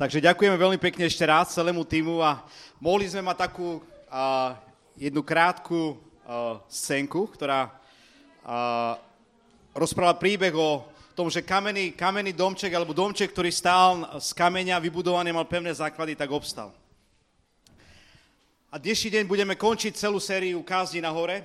Takže ďakujeme veľmi pekne ešte raz celému týmu a mohli sme mať takú uh, jednu krátku uh, scénku, ktorá uh, rozpráva príbeh o tom, že kamenný, kamenný domček alebo domček, ktorý stál z kameňa vybudovaný, mal pevné základy, tak obstal. A dnešný deň budeme končiť celú sériu kázni na hore.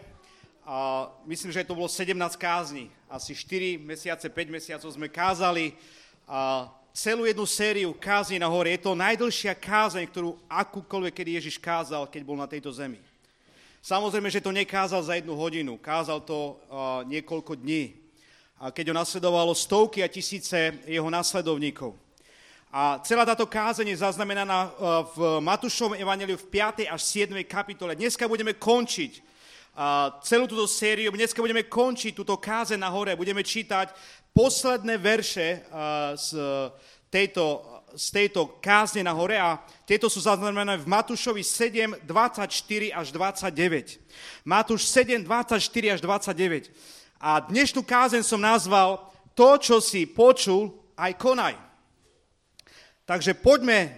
A myslím, že to bolo 17 kázni. Asi 4 mesiace, 5 mesiacov sme kázali a celú jednu sériu kázni na hore. Je to najdlhšia kázeň, ktorú akúkoľvek kedy Ježiš kázal, keď bol na tejto zemi. Samozrejme, že to nekázal za jednu hodinu, kázal to uh, niekoľko dní. A keď ho nasledovalo stovky a tisíce jeho nasledovníkov. A celá táto kázeň je zaznamenaná v Matúšovom evaneliu v 5. až 7. kapitole. Dneska budeme končiť celú túto sériu, dneska budeme končiť túto kázeň na hore, budeme čítať posledné verše z tejto, z tejto kázne na hore a tieto sú zaznamenané v Matúšovi 7, 24 až 29. Matúš 7, 24 až 29. A dnešnú kázen som nazval To, čo si počul, aj konaj. Takže poďme,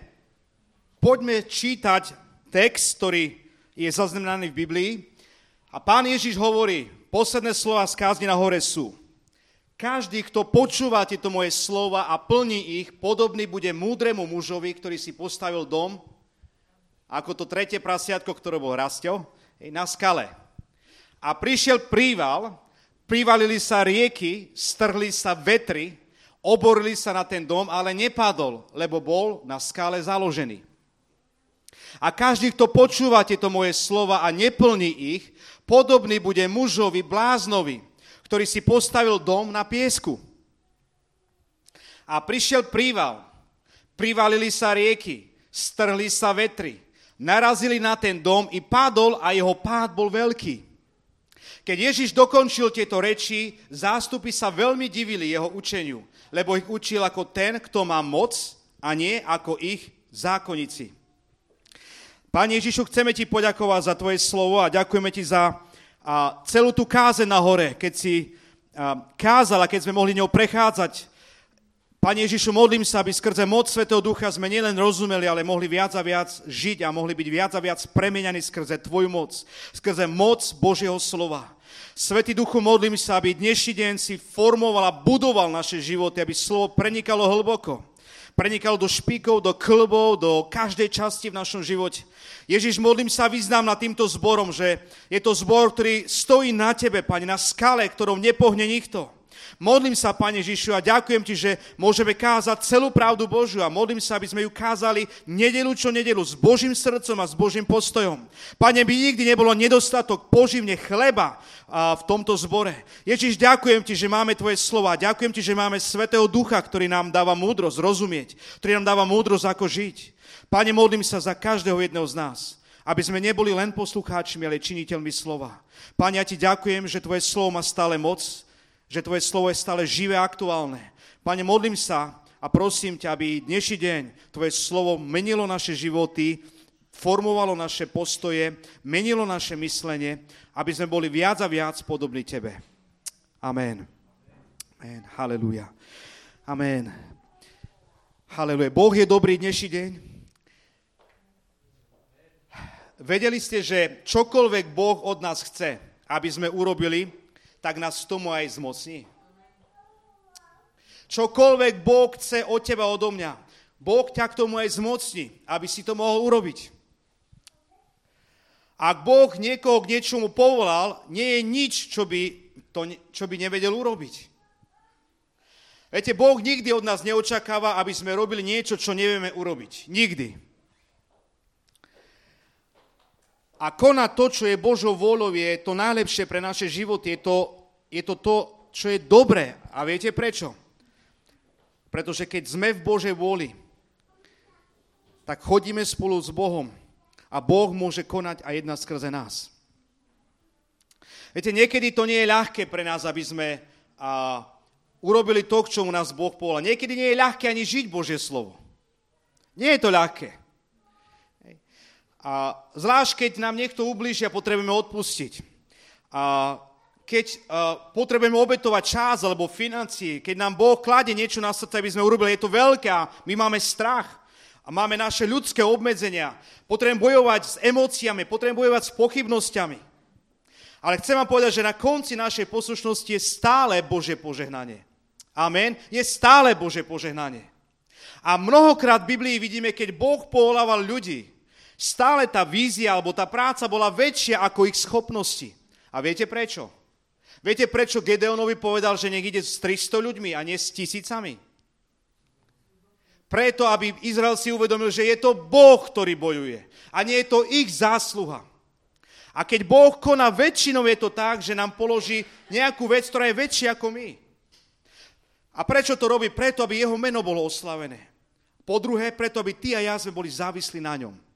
poďme čítať text, ktorý je zaznamenaný v Biblii. A pán Ježiš hovorí, posledné slova z kázne na hore sú každý, kto počúva tieto moje slova a plní ich, podobný bude múdremu mužovi, ktorý si postavil dom, ako to tretie prasiatko, ktoré bol rastio, na skale. A prišiel príval, privalili sa rieky, strhli sa vetry, oborili sa na ten dom, ale nepadol, lebo bol na skale založený. A každý, kto počúva tieto moje slova a neplní ich, podobný bude mužovi bláznovi, ktorý si postavil dom na piesku. A prišiel príval, privalili sa rieky, strhli sa vetry, narazili na ten dom i padol a jeho pád bol veľký. Keď Ježiš dokončil tieto reči, zástupy sa veľmi divili jeho učeniu, lebo ich učil ako ten, kto má moc a nie ako ich zákonníci. Pane Ježišu, chceme ti poďakovať za tvoje slovo a ďakujeme ti za a celú tú káze na hore, keď si kázal a keď sme mohli ňou prechádzať. Pane Ježišu, modlím sa, aby skrze moc Svetého Ducha sme nielen rozumeli, ale mohli viac a viac žiť a mohli byť viac a viac premenianí skrze Tvoju moc, skrze moc Božieho slova. Svetý Duchu, modlím sa, aby dnešný deň si formoval a budoval naše životy, aby slovo prenikalo hlboko prenikalo do špíkov, do klbov, do každej časti v našom živote. Ježiš, modlím sa, vyznám na týmto zborom, že je to zbor, ktorý stojí na tebe, Pane, na skale, ktorou nepohne nikto. Modlím sa, Pane Žišu, a ďakujem Ti, že môžeme kázať celú pravdu Božiu a modlím sa, aby sme ju kázali nedelu čo nedelu s Božím srdcom a s Božím postojom. Pane, by nikdy nebolo nedostatok poživne chleba v tomto zbore. Ježiš, ďakujem Ti, že máme Tvoje slova. Ďakujem Ti, že máme Svetého Ducha, ktorý nám dáva múdrosť rozumieť, ktorý nám dáva múdrosť, ako žiť. Pane, modlím sa za každého jedného z nás aby sme neboli len poslucháčmi, ale činiteľmi slova. Pane, ja ti ďakujem, že Tvoje slovo má stále moc, že Tvoje slovo je stále živé a aktuálne. Pane, modlím sa a prosím ťa, aby dnešný deň Tvoje slovo menilo naše životy, formovalo naše postoje, menilo naše myslenie, aby sme boli viac a viac podobní Tebe. Amen. Amen. Halelúja. Amen. Halelúja. Boh je dobrý dnešný deň. Vedeli ste, že čokoľvek Boh od nás chce, aby sme urobili, tak nás tomu aj zmocní. Čokoľvek Boh chce od teba, odo mňa, Boh ťa k tomu aj zmocní, aby si to mohol urobiť. Ak Boh niekoho k niečomu povolal, nie je nič, čo by, to, čo by nevedel urobiť. Viete, Boh nikdy od nás neočakáva, aby sme robili niečo, čo nevieme urobiť. Nikdy. A konať to, čo je Božou vôľou, je to najlepšie pre naše životy. Je to je to to, čo je dobré. A viete prečo? Pretože keď sme v Božej vôli, tak chodíme spolu s Bohom a Boh môže konať aj jedna skrze nás. Viete, niekedy to nie je ľahké pre nás, aby sme a, urobili to, k čomu nás Boh povedal. Niekedy nie je ľahké ani žiť Božie slovo. Nie je to ľahké. A zvlášť, keď nám niekto ublíži a potrebujeme odpustiť. A keď uh, potrebujeme obetovať čas alebo financie, keď nám Boh kladie niečo na srdce, aby sme urobili, je to veľké a my máme strach. A máme naše ľudské obmedzenia. Potrebujem bojovať s emóciami, potrebujem bojovať s pochybnosťami. Ale chcem vám povedať, že na konci našej poslušnosti je stále Bože požehnanie. Amen. Je stále Bože požehnanie. A mnohokrát v Biblii vidíme, keď Boh povolával ľudí, stále tá vízia alebo tá práca bola väčšia ako ich schopnosti. A viete prečo? Viete, prečo Gedeonovi povedal, že nech ide s 300 ľuďmi a nie s tisícami? Preto, aby Izrael si uvedomil, že je to Boh, ktorý bojuje. A nie je to ich zásluha. A keď Boh koná väčšinou, je to tak, že nám položí nejakú vec, ktorá je väčšia ako my. A prečo to robí? Preto, aby jeho meno bolo oslavené. Po druhé, preto, aby ty a ja sme boli závislí na ňom.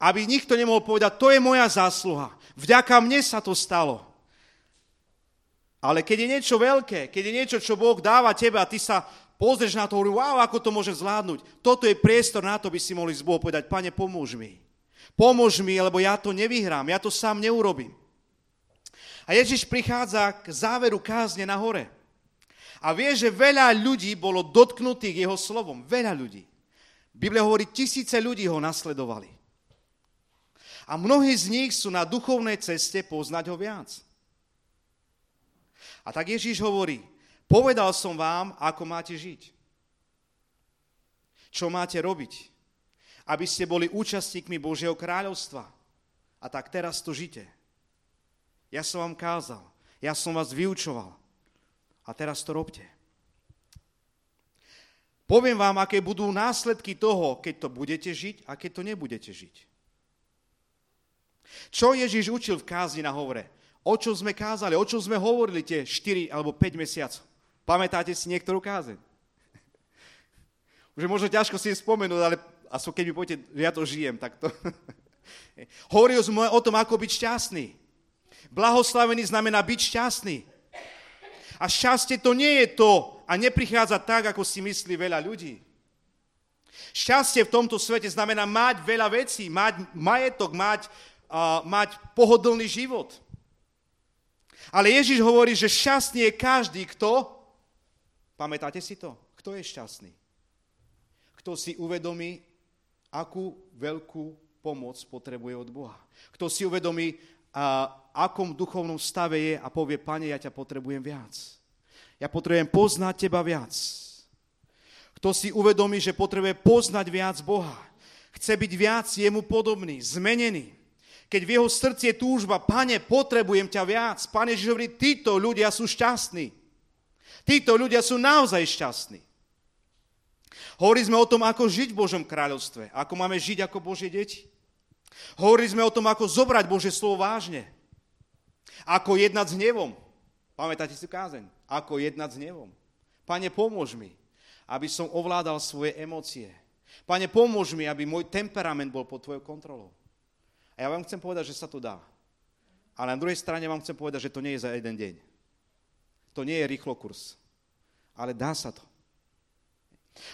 Aby nikto nemohol povedať, to je moja zásluha. Vďaka mne sa to stalo. Ale keď je niečo veľké, keď je niečo, čo Boh dáva tebe a ty sa pozrieš na to, hovorí, wow, ako to môže zvládnuť. Toto je priestor na to, by si mohli z Boha povedať, pane, pomôž mi. Pomôž mi, lebo ja to nevyhrám, ja to sám neurobím. A Ježiš prichádza k záveru kázne na hore. A vie, že veľa ľudí bolo dotknutých jeho slovom. Veľa ľudí. Biblia hovorí, tisíce ľudí ho nasledovali. A mnohí z nich sú na duchovnej ceste poznať ho viac. A tak Ježíš hovorí, Povedal som vám, ako máte žiť. Čo máte robiť, aby ste boli účastníkmi Božieho kráľovstva. A tak teraz to žite. Ja som vám kázal, ja som vás vyučoval. A teraz to robte. Poviem vám, aké budú následky toho, keď to budete žiť a keď to nebudete žiť. Čo Ježiš učil v kázni na hovore? O čo sme kázali? O čo sme hovorili tie 4 alebo 5 mesiacov? Pamätáte si niektorú kázeň? Už je možno ťažko si spomenúť, ale aspoň keď mi poviete, že ja to žijem, tak to... Hovoril sme o tom, ako byť šťastný. Blahoslavený znamená byť šťastný. A šťastie to nie je to a neprichádza tak, ako si myslí veľa ľudí. Šťastie v tomto svete znamená mať veľa vecí, mať majetok, mať, mať pohodlný život. Ale Ježiš hovorí, že šťastný je každý, kto Pamätáte si to? Kto je šťastný? Kto si uvedomí, akú veľkú pomoc potrebuje od Boha. Kto si uvedomí, a akom duchovnom stave je a povie, pane, ja ťa potrebujem viac. Ja potrebujem poznať teba viac. Kto si uvedomí, že potrebuje poznať viac Boha. Chce byť viac jemu podobný, zmenený. Keď v jeho srdci je túžba, pane, potrebujem ťa viac. Pane Ježiš hovorí, títo ľudia sú šťastní. Títo ľudia sú naozaj šťastní. Hovorili sme o tom, ako žiť v Božom kráľovstve, ako máme žiť ako Božie deti. Hovorili sme o tom, ako zobrať Božie slovo vážne. Ako jednať s hnevom. Pamätáte si kázeň? Ako jednať s hnevom. Pane, pomôž mi, aby som ovládal svoje emócie. Pane, pomôž mi, aby môj temperament bol pod tvojou kontrolou. A ja vám chcem povedať, že sa to dá. Ale na druhej strane vám chcem povedať, že to nie je za jeden deň. To nie je rýchlo kurz, ale dá sa to.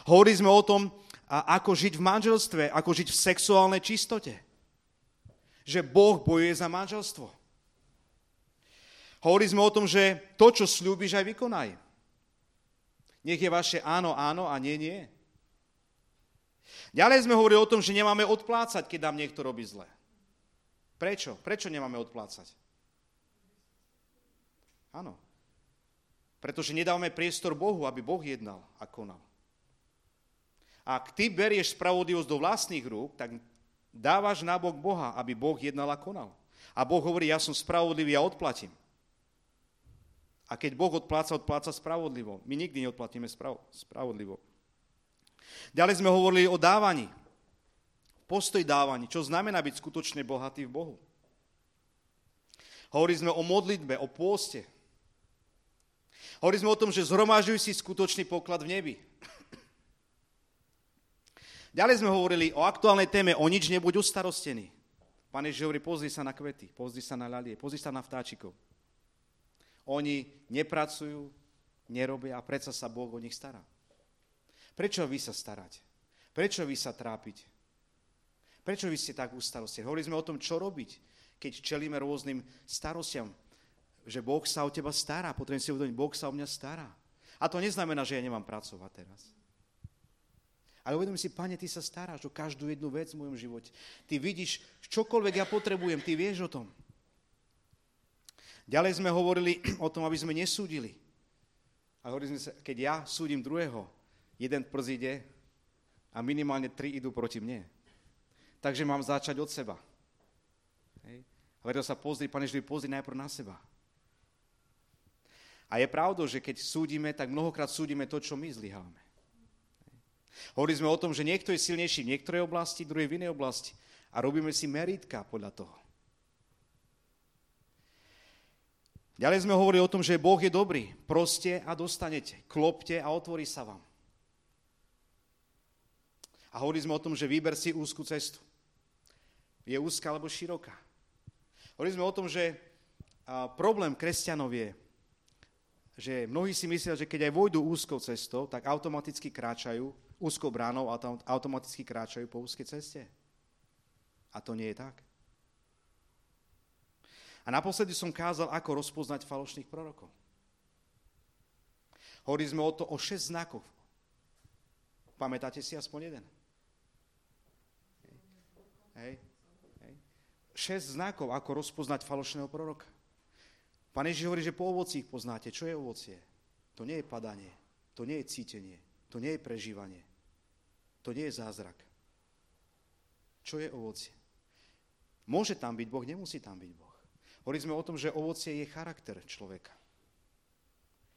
Hovorili sme o tom, ako žiť v manželstve, ako žiť v sexuálnej čistote. Že Boh bojuje za manželstvo. Hovorili sme o tom, že to, čo slúbiš, aj vykonaj. Nech je vaše áno, áno a nie, nie. Ďalej sme hovorili o tom, že nemáme odplácať, keď nám niekto robí zle. Prečo? Prečo nemáme odplácať? Áno. Pretože nedávame priestor Bohu, aby Boh jednal a konal. Ak ty berieš spravodlivosť do vlastných rúk, tak dávaš na bok Boha, aby Boh jednal a konal. A Boh hovorí, ja som spravodlivý, ja odplatím. A keď Boh odpláca, odpláca spravodlivo. My nikdy neodplatíme spravodlivo. Ďalej sme hovorili o dávaní. Postoj dávaní, čo znamená byť skutočne bohatý v Bohu. Hovorili sme o modlitbe, o pôste, Hovorili sme o tom, že zhromažujú si skutočný poklad v nebi. Ďalej sme hovorili o aktuálnej téme, o nič nebuď ustarostený. Pán Ježiš hovorí, pozri sa na kvety, pozri sa na ľalie, pozri sa na vtáčikov. Oni nepracujú, nerobia a predsa sa Boh o nich stará. Prečo vy sa starať? Prečo vy sa trápiť? Prečo vy ste tak ustarosti? Hovorili sme o tom, čo robiť, keď čelíme rôznym starostiam že Boh sa o teba stará. Potrebujem si uvedomiť, Boh sa o mňa stará. A to neznamená, že ja nemám pracovať teraz. Ale uvedomím si, pane, ty sa staráš o každú jednu vec v mojom živote. Ty vidíš, čokoľvek ja potrebujem, ty vieš o tom. Ďalej sme hovorili o tom, aby sme nesúdili. A hovorili sme sa, keď ja súdim druhého, jeden ide a minimálne tri idú proti mne. Takže mám začať od seba. Hej. A preto sa pozri, pane, že pozri najprv na seba. A je pravdou, že keď súdime, tak mnohokrát súdime to, čo my zlyháme. Hovorili sme o tom, že niekto je silnejší v niektorej oblasti, druhý v inej oblasti. A robíme si meritka podľa toho. Ďalej sme hovorili o tom, že Boh je dobrý. Proste a dostanete. Klopte a otvorí sa vám. A hovorili sme o tom, že vyber si úzkú cestu. Je úzka alebo široká. Hovorili sme o tom, že problém kresťanov je, že mnohí si myslia, že keď aj vojdu úzkou cestou, tak automaticky kráčajú, úzkou bránou automaticky kráčajú po úzkej ceste. A to nie je tak. A naposledy som kázal, ako rozpoznať falošných prorokov. Hovorili sme o to o 6 znakov. Pamätáte si aspoň jeden? Hej. Hej. 6 znakov, ako rozpoznať falošného proroka. Pán Ježiš hovorí, že po ovoci ich poznáte. Čo je ovocie? To nie je padanie, to nie je cítenie, to nie je prežívanie, to nie je zázrak. Čo je ovocie? Môže tam byť Boh, nemusí tam byť Boh. Hovorili sme o tom, že ovocie je charakter človeka.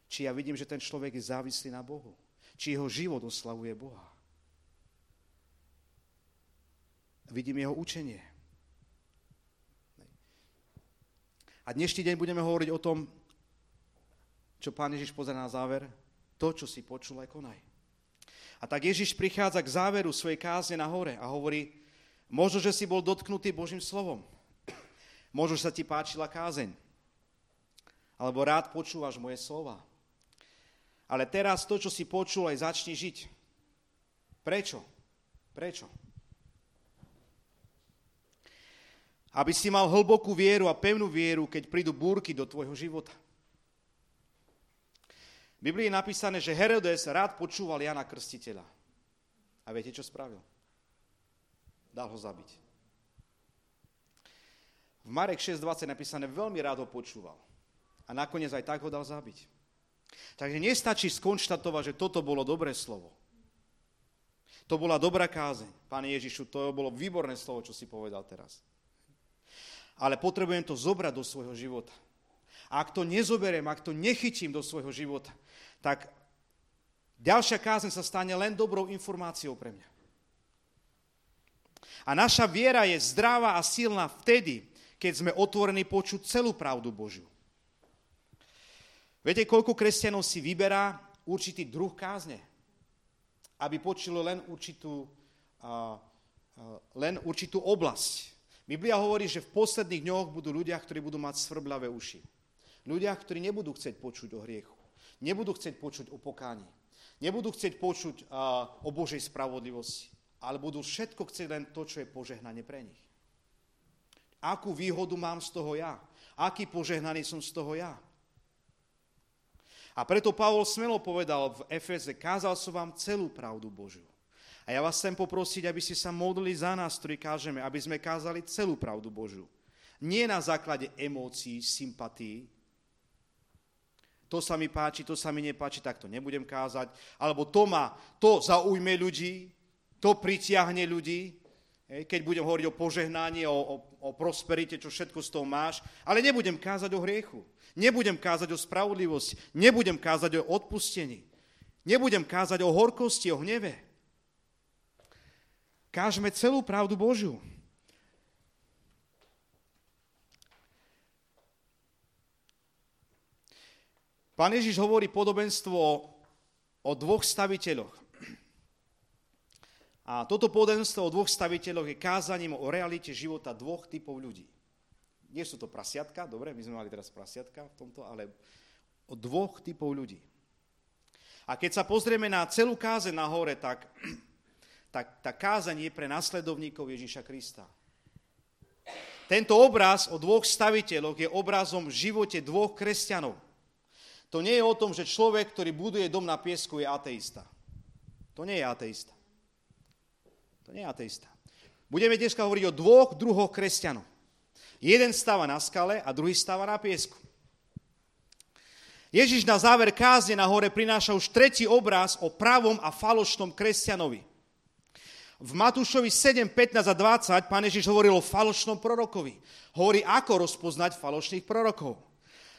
Či ja vidím, že ten človek je závislý na Bohu. Či jeho život oslavuje Boha. Vidím jeho učenie. A dnešný deň budeme hovoriť o tom, čo pán Ježiš pozera na záver, to, čo si počul, aj konaj. A tak Ježiš prichádza k záveru svojej kázne na hore a hovorí, možno, že si bol dotknutý Božím slovom. Možno, že sa ti páčila kázeň. Alebo rád počúvaš moje slova. Ale teraz to, čo si počul, aj začni žiť. Prečo? Prečo? Aby si mal hlbokú vieru a pevnú vieru, keď prídu búrky do tvojho života. V Biblii je napísané, že Herodes rád počúval Jana Krstiteľa. A viete, čo spravil? Dal ho zabiť. V Marek 6.20 je napísané, veľmi rád ho počúval. A nakoniec aj tak ho dal zabiť. Takže nestačí skonštatovať, že toto bolo dobré slovo. To bola dobrá kázeň. Pane Ježišu, to bolo výborné slovo, čo si povedal teraz ale potrebujem to zobrať do svojho života. A ak to nezoberiem, ak to nechytím do svojho života, tak ďalšia kázeň sa stane len dobrou informáciou pre mňa. A naša viera je zdravá a silná vtedy, keď sme otvorení počuť celú pravdu Božiu. Viete, koľko kresťanov si vyberá určitý druh kázne, aby počulo len určitú, uh, uh, len určitú oblasť Biblia hovorí, že v posledných dňoch budú ľudia, ktorí budú mať svrblavé uši. Ľudia, ktorí nebudú chcieť počuť o hriechu. Nebudú chcieť počuť o pokáni. Nebudú chcieť počuť uh, o Božej spravodlivosti. Ale budú všetko chcieť len to, čo je požehnanie pre nich. Akú výhodu mám z toho ja? Aký požehnaný som z toho ja? A preto Pavol smelo povedal v Efeze, kázal som vám celú pravdu Božiu. A ja vás chcem poprosiť, aby ste sa modlili za nás, ktorí kážeme, aby sme kázali celú pravdu Božiu. Nie na základe emócií, sympatí. To sa mi páči, to sa mi nepáči, tak to nebudem kázať. Alebo to ma, to zaujme ľudí, to pritiahne ľudí, keď budem hovoriť o požehnaní, o, o, o prosperite, čo všetko z toho máš, ale nebudem kázať o hriechu, nebudem kázať o spravodlivosti, nebudem kázať o odpustení, nebudem kázať o horkosti, o hneve. Kážeme celú pravdu Božiu. Pán Ježiš hovorí podobenstvo o dvoch staviteľoch. A toto podobenstvo o dvoch staviteľoch je kázaním o realite života dvoch typov ľudí. Nie sú to prasiatka, dobre, my sme mali teraz prasiatka v tomto, ale o dvoch typov ľudí. A keď sa pozrieme na celú káze na hore, tak tak tá kázaň je pre nasledovníkov Ježíša Krista. Tento obraz o dvoch staviteľoch je obrazom v živote dvoch kresťanov. To nie je o tom, že človek, ktorý buduje dom na piesku, je ateista. To nie je ateista. To nie je ateista. Budeme dneska hovoriť o dvoch druhoch kresťanov. Jeden stáva na skale a druhý stáva na piesku. Ježiš na záver kázne na hore prináša už tretí obraz o pravom a falošnom kresťanovi. V Matúšovi 7, 15 a 20 pán Ježiš hovoril o falošnom prorokovi. Hovorí, ako rozpoznať falošných prorokov.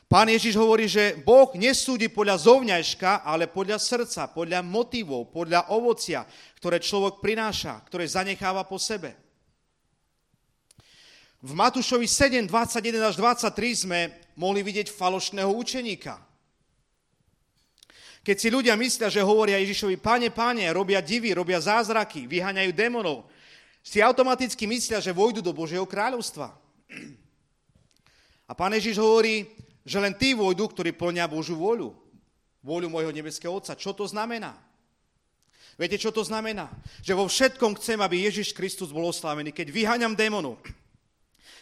Pán Ježiš hovorí, že Boh nesúdi podľa zovňajška, ale podľa srdca, podľa motivov, podľa ovocia, ktoré človek prináša, ktoré zanecháva po sebe. V Matúšovi 7, 21 až 23 sme mohli vidieť falošného učeníka. Keď si ľudia myslia, že hovoria Ježišovi, pane, pane, robia divy, robia zázraky, vyháňajú démonov, si automaticky myslia, že vojdu do Božieho kráľovstva. A pán Ježiš hovorí, že len tí vojdu, ktorí plnia Božú voľu. Voľu môjho nebeského Otca. Čo to znamená? Viete, čo to znamená? Že vo všetkom chcem, aby Ježiš Kristus bol oslávený. Keď vyháňam démonov,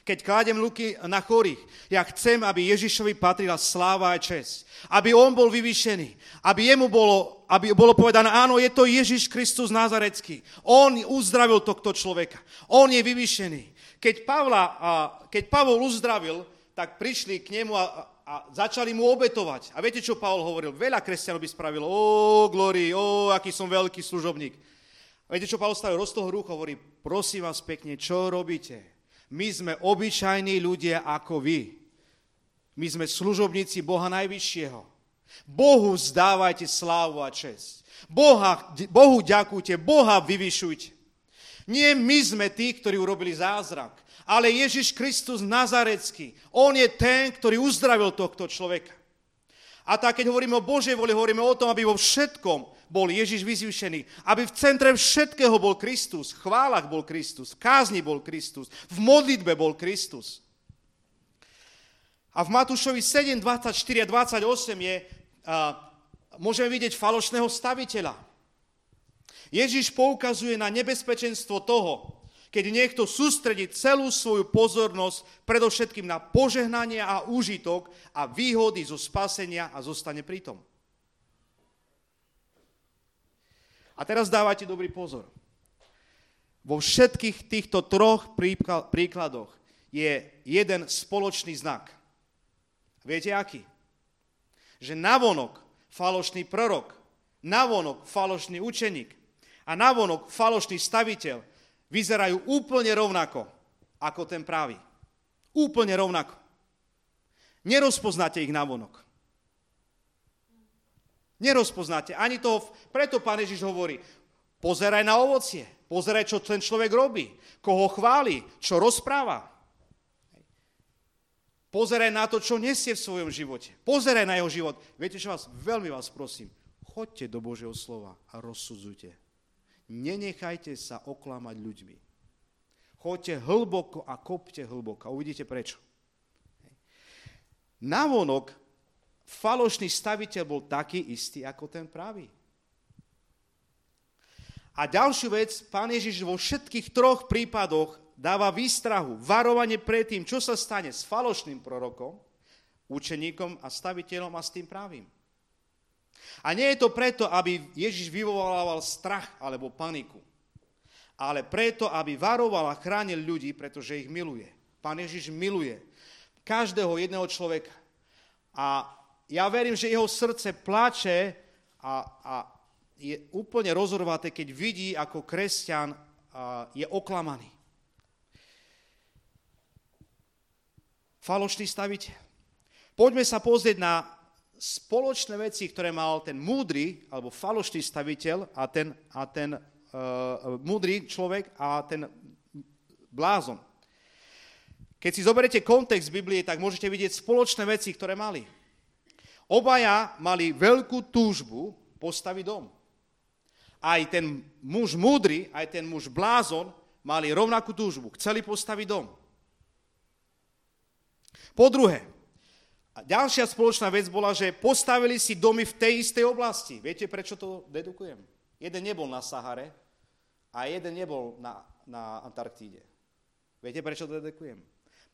keď kladem luky na chorých, ja chcem, aby Ježišovi patrila sláva a čest. Aby on bol vyvýšený. Aby jemu bolo, aby bolo povedané, áno, je to Ježiš Kristus Nazarecký. On uzdravil tohto človeka. On je vyvýšený. Keď, Pavla, keď Pavol uzdravil, tak prišli k nemu a, a začali mu obetovať. A viete, čo Pavol hovoril? Veľa kresťanov by spravilo, ó, glory, ó, aký som veľký služobník. A viete, čo Pavol stavil? Roztoho rúk hovorí, prosím vás pekne, čo robíte? My sme obyčajní ľudia ako vy. My sme služobníci Boha Najvyššieho. Bohu zdávajte slávu a čest. Boha, Bohu ďakujte, Boha vyvyšujte. Nie my sme tí, ktorí urobili zázrak ale Ježiš Kristus Nazarecký. On je ten, ktorý uzdravil tohto človeka. A tak, keď hovoríme o Božej voli, hovoríme o tom, aby vo všetkom bol Ježiš vyzvyšený. Aby v centre všetkého bol Kristus. V chválach bol Kristus. V kázni bol Kristus. V modlitbe bol Kristus. A v Matúšovi 7, 24 a 28 je, a, môžeme vidieť falošného staviteľa. Ježiš poukazuje na nebezpečenstvo toho, keď niekto sústredí celú svoju pozornosť predovšetkým na požehnanie a úžitok a výhody zo spasenia a zostane pritom. A teraz dávajte dobrý pozor. Vo všetkých týchto troch príkladoch je jeden spoločný znak. Viete aký? Že navonok falošný prorok, navonok falošný učeník a navonok falošný staviteľ vyzerajú úplne rovnako ako ten pravý. Úplne rovnako. Nerozpoznáte ich navonok. Nerozpoznáte. Ani to, preto pán Ježiš hovorí, pozeraj na ovocie, pozeraj, čo ten človek robí, koho chváli, čo rozpráva. Pozeraj na to, čo nesie v svojom živote. Pozeraj na jeho život. Viete čo vás, veľmi vás prosím, choďte do Božieho slova a rozsudzujte Nenechajte sa oklamať ľuďmi. Choďte hlboko a kopte hlboko. Uvidíte prečo. Navonok falošný staviteľ bol taký istý ako ten pravý. A ďalšiu vec, pán Ježiš vo všetkých troch prípadoch dáva výstrahu, varovanie pred tým, čo sa stane s falošným prorokom, učeníkom a staviteľom a s tým pravým. A nie je to preto, aby Ježiš vyvolával strach alebo paniku, ale preto, aby varoval a chránil ľudí, pretože ich miluje. Pán Ježiš miluje každého jedného človeka. A ja verím, že jeho srdce plače a, a je úplne rozhorvaté, keď vidí, ako kresťan je oklamaný. Falošný staviteľ. Poďme sa pozrieť na spoločné veci, ktoré mal ten múdry alebo falošný staviteľ a ten, a ten uh, múdry človek a ten blázon. Keď si zoberiete kontext Biblie, tak môžete vidieť spoločné veci, ktoré mali. Obaja mali veľkú túžbu postaviť dom. Aj ten muž múdry, aj ten muž blázon mali rovnakú túžbu. Chceli postaviť dom. Po druhé, a ďalšia spoločná vec bola, že postavili si domy v tej istej oblasti. Viete, prečo to dedukujem? Jeden nebol na Sahare a jeden nebol na, na Antarktíde. Viete, prečo to dedukujem?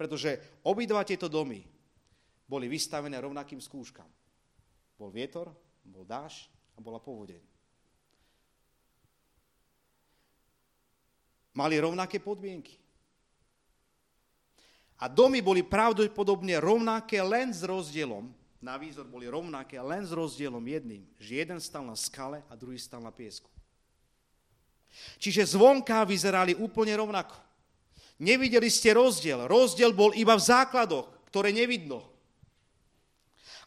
Pretože obidva tieto domy boli vystavené rovnakým skúškam. Bol vietor, bol dáž a bola povodeň. mali rovnaké podmienky. A domy boli pravdepodobne rovnaké len s rozdielom, na výzor boli rovnaké len s rozdielom jedným, že jeden stal na skale a druhý stal na piesku. Čiže zvonka vyzerali úplne rovnako. Nevideli ste rozdiel. Rozdiel bol iba v základoch, ktoré nevidno.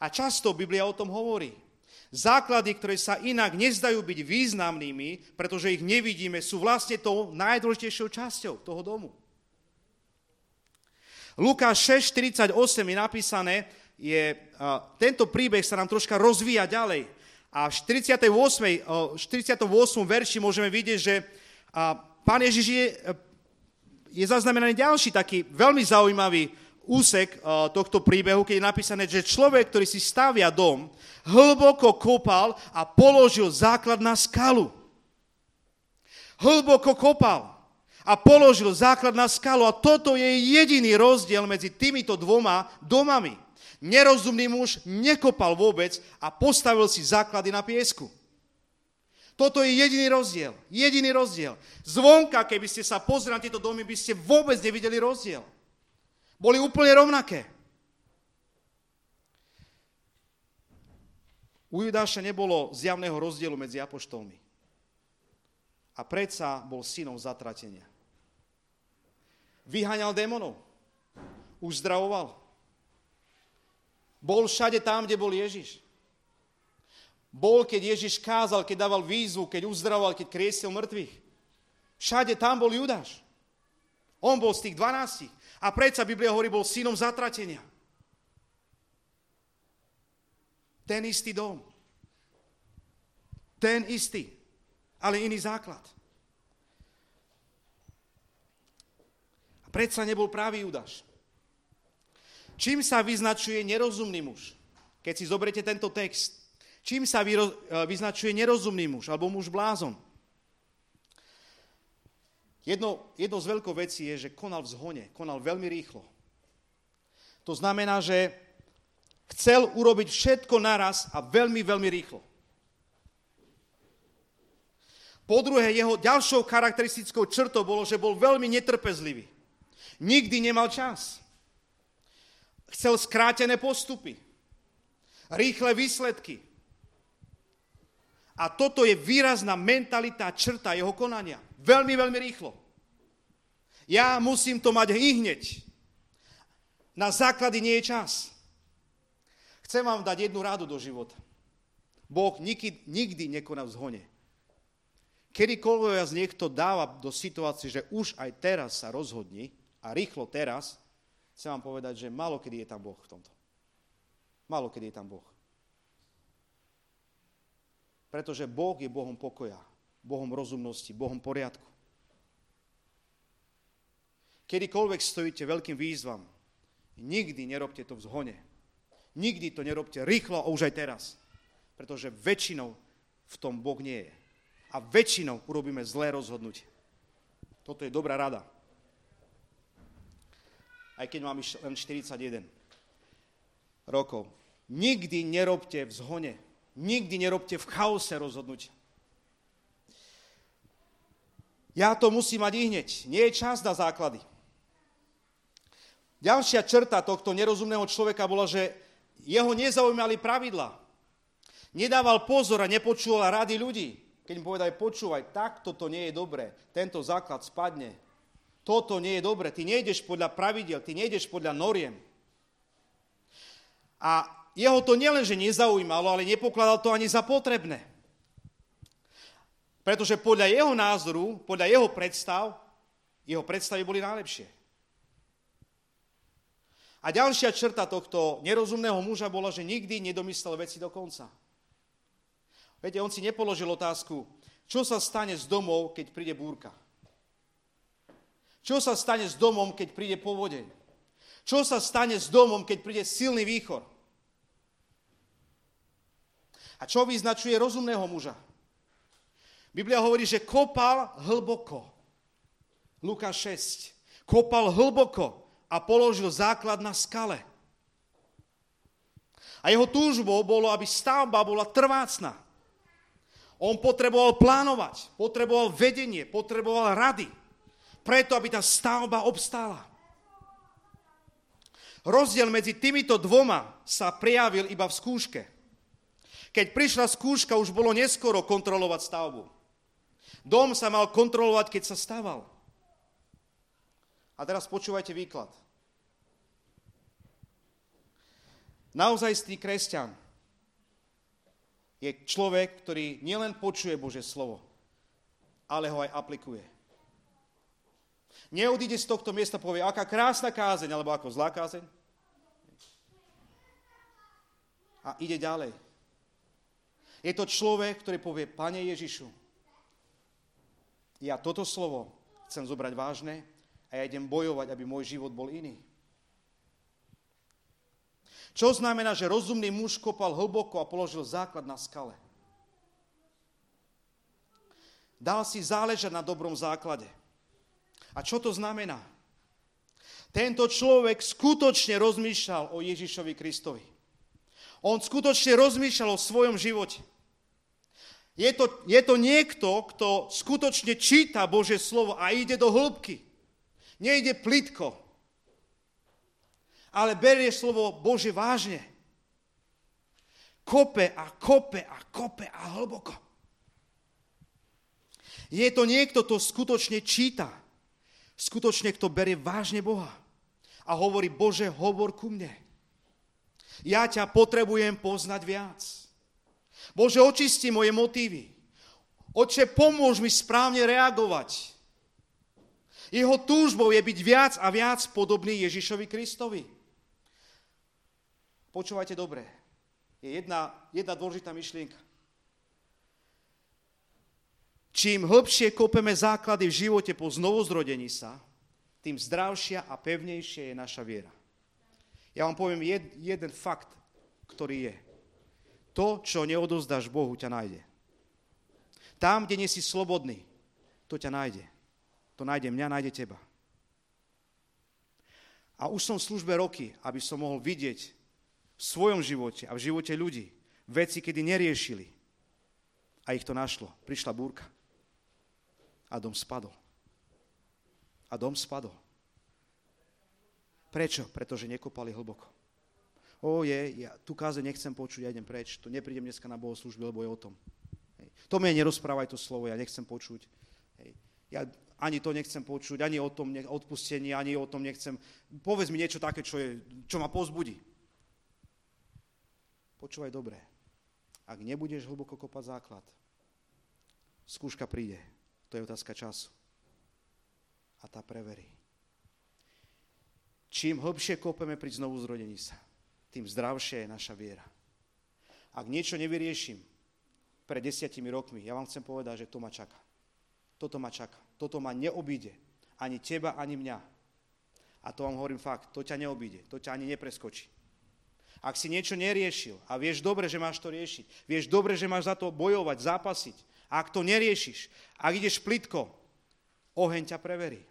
A často Biblia o tom hovorí. Základy, ktoré sa inak nezdajú byť významnými, pretože ich nevidíme, sú vlastne tou najdôležitejšou časťou toho domu. Lukáš 6.48 je napísané, je, uh, tento príbeh sa nám troška rozvíja ďalej. A v 48. Uh, 48. verši môžeme vidieť, že uh, pán Ježiš je, je zaznamenaný ďalší taký veľmi zaujímavý úsek tohto príbehu, keď je napísané, že človek, ktorý si stavia dom, hlboko kopal a položil základ na skalu. Hlboko kopal a položil základ na skalu. A toto je jediný rozdiel medzi týmito dvoma domami. Nerozumný muž nekopal vôbec a postavil si základy na piesku. Toto je jediný rozdiel. Jediný rozdiel. Zvonka, keby ste sa pozreli na tieto domy, by ste vôbec nevideli rozdiel. Boli úplne rovnaké. U Judáša nebolo zjavného rozdielu medzi apoštolmi. A predsa bol synom zatratenia. Vyháňal démonov. Uzdravoval. Bol všade tam, kde bol Ježiš. Bol, keď Ježiš kázal, keď dával výzvu, keď uzdravoval, keď kriesil mŕtvych. Všade tam bol Judáš. On bol z tých dvanáctich. A predsa Biblia hovorí, bol synom zatratenia. Ten istý dom. Ten istý, ale iný základ. Predsa nebol právý Judáš. Čím sa vyznačuje nerozumný muž? Keď si zoberete tento text, čím sa e, vyznačuje nerozumný muž alebo muž blázon? Jedno, jedno z veľkou vecí je, že konal v zhone, konal veľmi rýchlo. To znamená, že chcel urobiť všetko naraz a veľmi, veľmi rýchlo. Po druhé, jeho ďalšou charakteristickou črtou bolo, že bol veľmi netrpezlivý. Nikdy nemal čas. Chcel skrátené postupy, rýchle výsledky. A toto je výrazná mentalita, črta jeho konania. Veľmi, veľmi rýchlo. Ja musím to mať i hneď. Na základy nie je čas. Chcem vám dať jednu rádu do života. Boh nikdy, nikdy nekoná v zhone. Kedykoľvek vás niekto dáva do situácie, že už aj teraz sa rozhodni a rýchlo teraz, chcem vám povedať, že malo kedy je tam Boh v tomto. Malo kedy je tam Boh. Pretože Boh je Bohom pokoja, Bohom rozumnosti, Bohom poriadku. Kedykoľvek stojíte veľkým výzvam, nikdy nerobte to v zhone. Nikdy to nerobte rýchlo a už aj teraz. Pretože väčšinou v tom Boh nie je. A väčšinou urobíme zlé rozhodnutie. Toto je dobrá rada. Aj keď mám len 41 rokov. Nikdy nerobte v zhone Nikdy nerobte v chaose rozhodnutia. Ja to musím mať i hneď. Nie je čas na základy. Ďalšia črta tohto nerozumného človeka bola, že jeho nezaujímali pravidla. Nedával pozor a nepočúval rady ľudí. Keď mu povedali, počúvaj, takto to nie je dobré, tento základ spadne. Toto nie je dobré, ty nejdeš podľa pravidel, ty nejdeš podľa noriem. A jeho to nielenže nezaujímalo, ale nepokladal to ani za potrebné. Pretože podľa jeho názoru, podľa jeho predstav, jeho predstavy boli najlepšie. A ďalšia črta tohto nerozumného muža bola, že nikdy nedomyslel veci do konca. Viete, on si nepoložil otázku, čo sa stane s domov, keď príde búrka. Čo sa stane s domom, keď príde povodeň. Čo sa stane s domom, keď príde silný výchor. A čo vyznačuje rozumného muža? Biblia hovorí, že kopal hlboko. Lukáš 6. Kopal hlboko a položil základ na skale. A jeho túžbou bolo, aby stavba bola trvácna. On potreboval plánovať, potreboval vedenie, potreboval rady. Preto aby tá stavba obstála. Rozdiel medzi týmito dvoma sa prijavil iba v skúške. Keď prišla skúška, už bolo neskoro kontrolovať stavbu. Dom sa mal kontrolovať, keď sa staval. A teraz počúvajte výklad. Naozajstný kresťan je človek, ktorý nielen počuje Bože slovo, ale ho aj aplikuje. Neodíde z tohto miesta povie, aká krásna kázeň, alebo ako zlá kázeň. A ide ďalej. Je to človek, ktorý povie, Pane Ježišu, ja toto slovo chcem zobrať vážne a ja idem bojovať, aby môj život bol iný. Čo znamená, že rozumný muž kopal hlboko a položil základ na skale. Dal si záležať na dobrom základe. A čo to znamená? Tento človek skutočne rozmýšľal o Ježišovi Kristovi. On skutočne rozmýšľal o svojom živote. Je to, je to niekto, kto skutočne číta Bože slovo a ide do hĺbky. Nejde plitko, ale berie slovo Bože vážne. Kope a kope a kope a hlboko. Je to niekto, kto skutočne číta. Skutočne, kto berie vážne Boha. A hovorí, Bože, hovor ku mne. Ja ťa potrebujem poznať viac. Bože, očisti moje motívy. Oče, pomôž mi správne reagovať. Jeho túžbou je byť viac a viac podobný Ježišovi Kristovi. Počúvajte dobre. Je jedna, jedna dôležitá myšlienka. Čím hlbšie kopeme základy v živote po znovuzrodení sa, tým zdravšia a pevnejšia je naša viera. Ja vám poviem jed, jeden fakt, ktorý je. To, čo neodozdáš Bohu, ťa nájde. Tam, kde nie si slobodný, to ťa nájde. To nájde mňa, nájde teba. A už som v službe roky, aby som mohol vidieť v svojom živote a v živote ľudí veci, kedy neriešili. A ich to našlo. Prišla búrka. A dom spadol. A dom spadol. Prečo? Pretože nekopali hlboko o je, ja tu káze nechcem počuť, ja idem preč, to neprídem dneska na bohoslúžby, lebo je o tom. Hej. To mne nerozprávaj to slovo, ja nechcem počuť. Hej. Ja ani to nechcem počuť, ani o tom odpustení, ani o tom nechcem. Povedz mi niečo také, čo, je, čo ma pozbudí. Počúvaj dobre. Ak nebudeš hlboko kopať základ, skúška príde. To je otázka času. A tá preverí. Čím hlbšie kopeme pri znovu zrodení sa, tým zdravšia je naša viera. Ak niečo nevyrieším pred desiatimi rokmi, ja vám chcem povedať, že to ma čaká. Toto ma čaká. Toto ma neobíde. Ani teba, ani mňa. A to vám hovorím fakt, to ťa neobíde, to ťa ani nepreskočí. Ak si niečo neriešil a vieš dobre, že máš to riešiť, vieš dobre, že máš za to bojovať, zápasiť, ak to neriešiš, ak ideš plitko, oheň ťa preverí.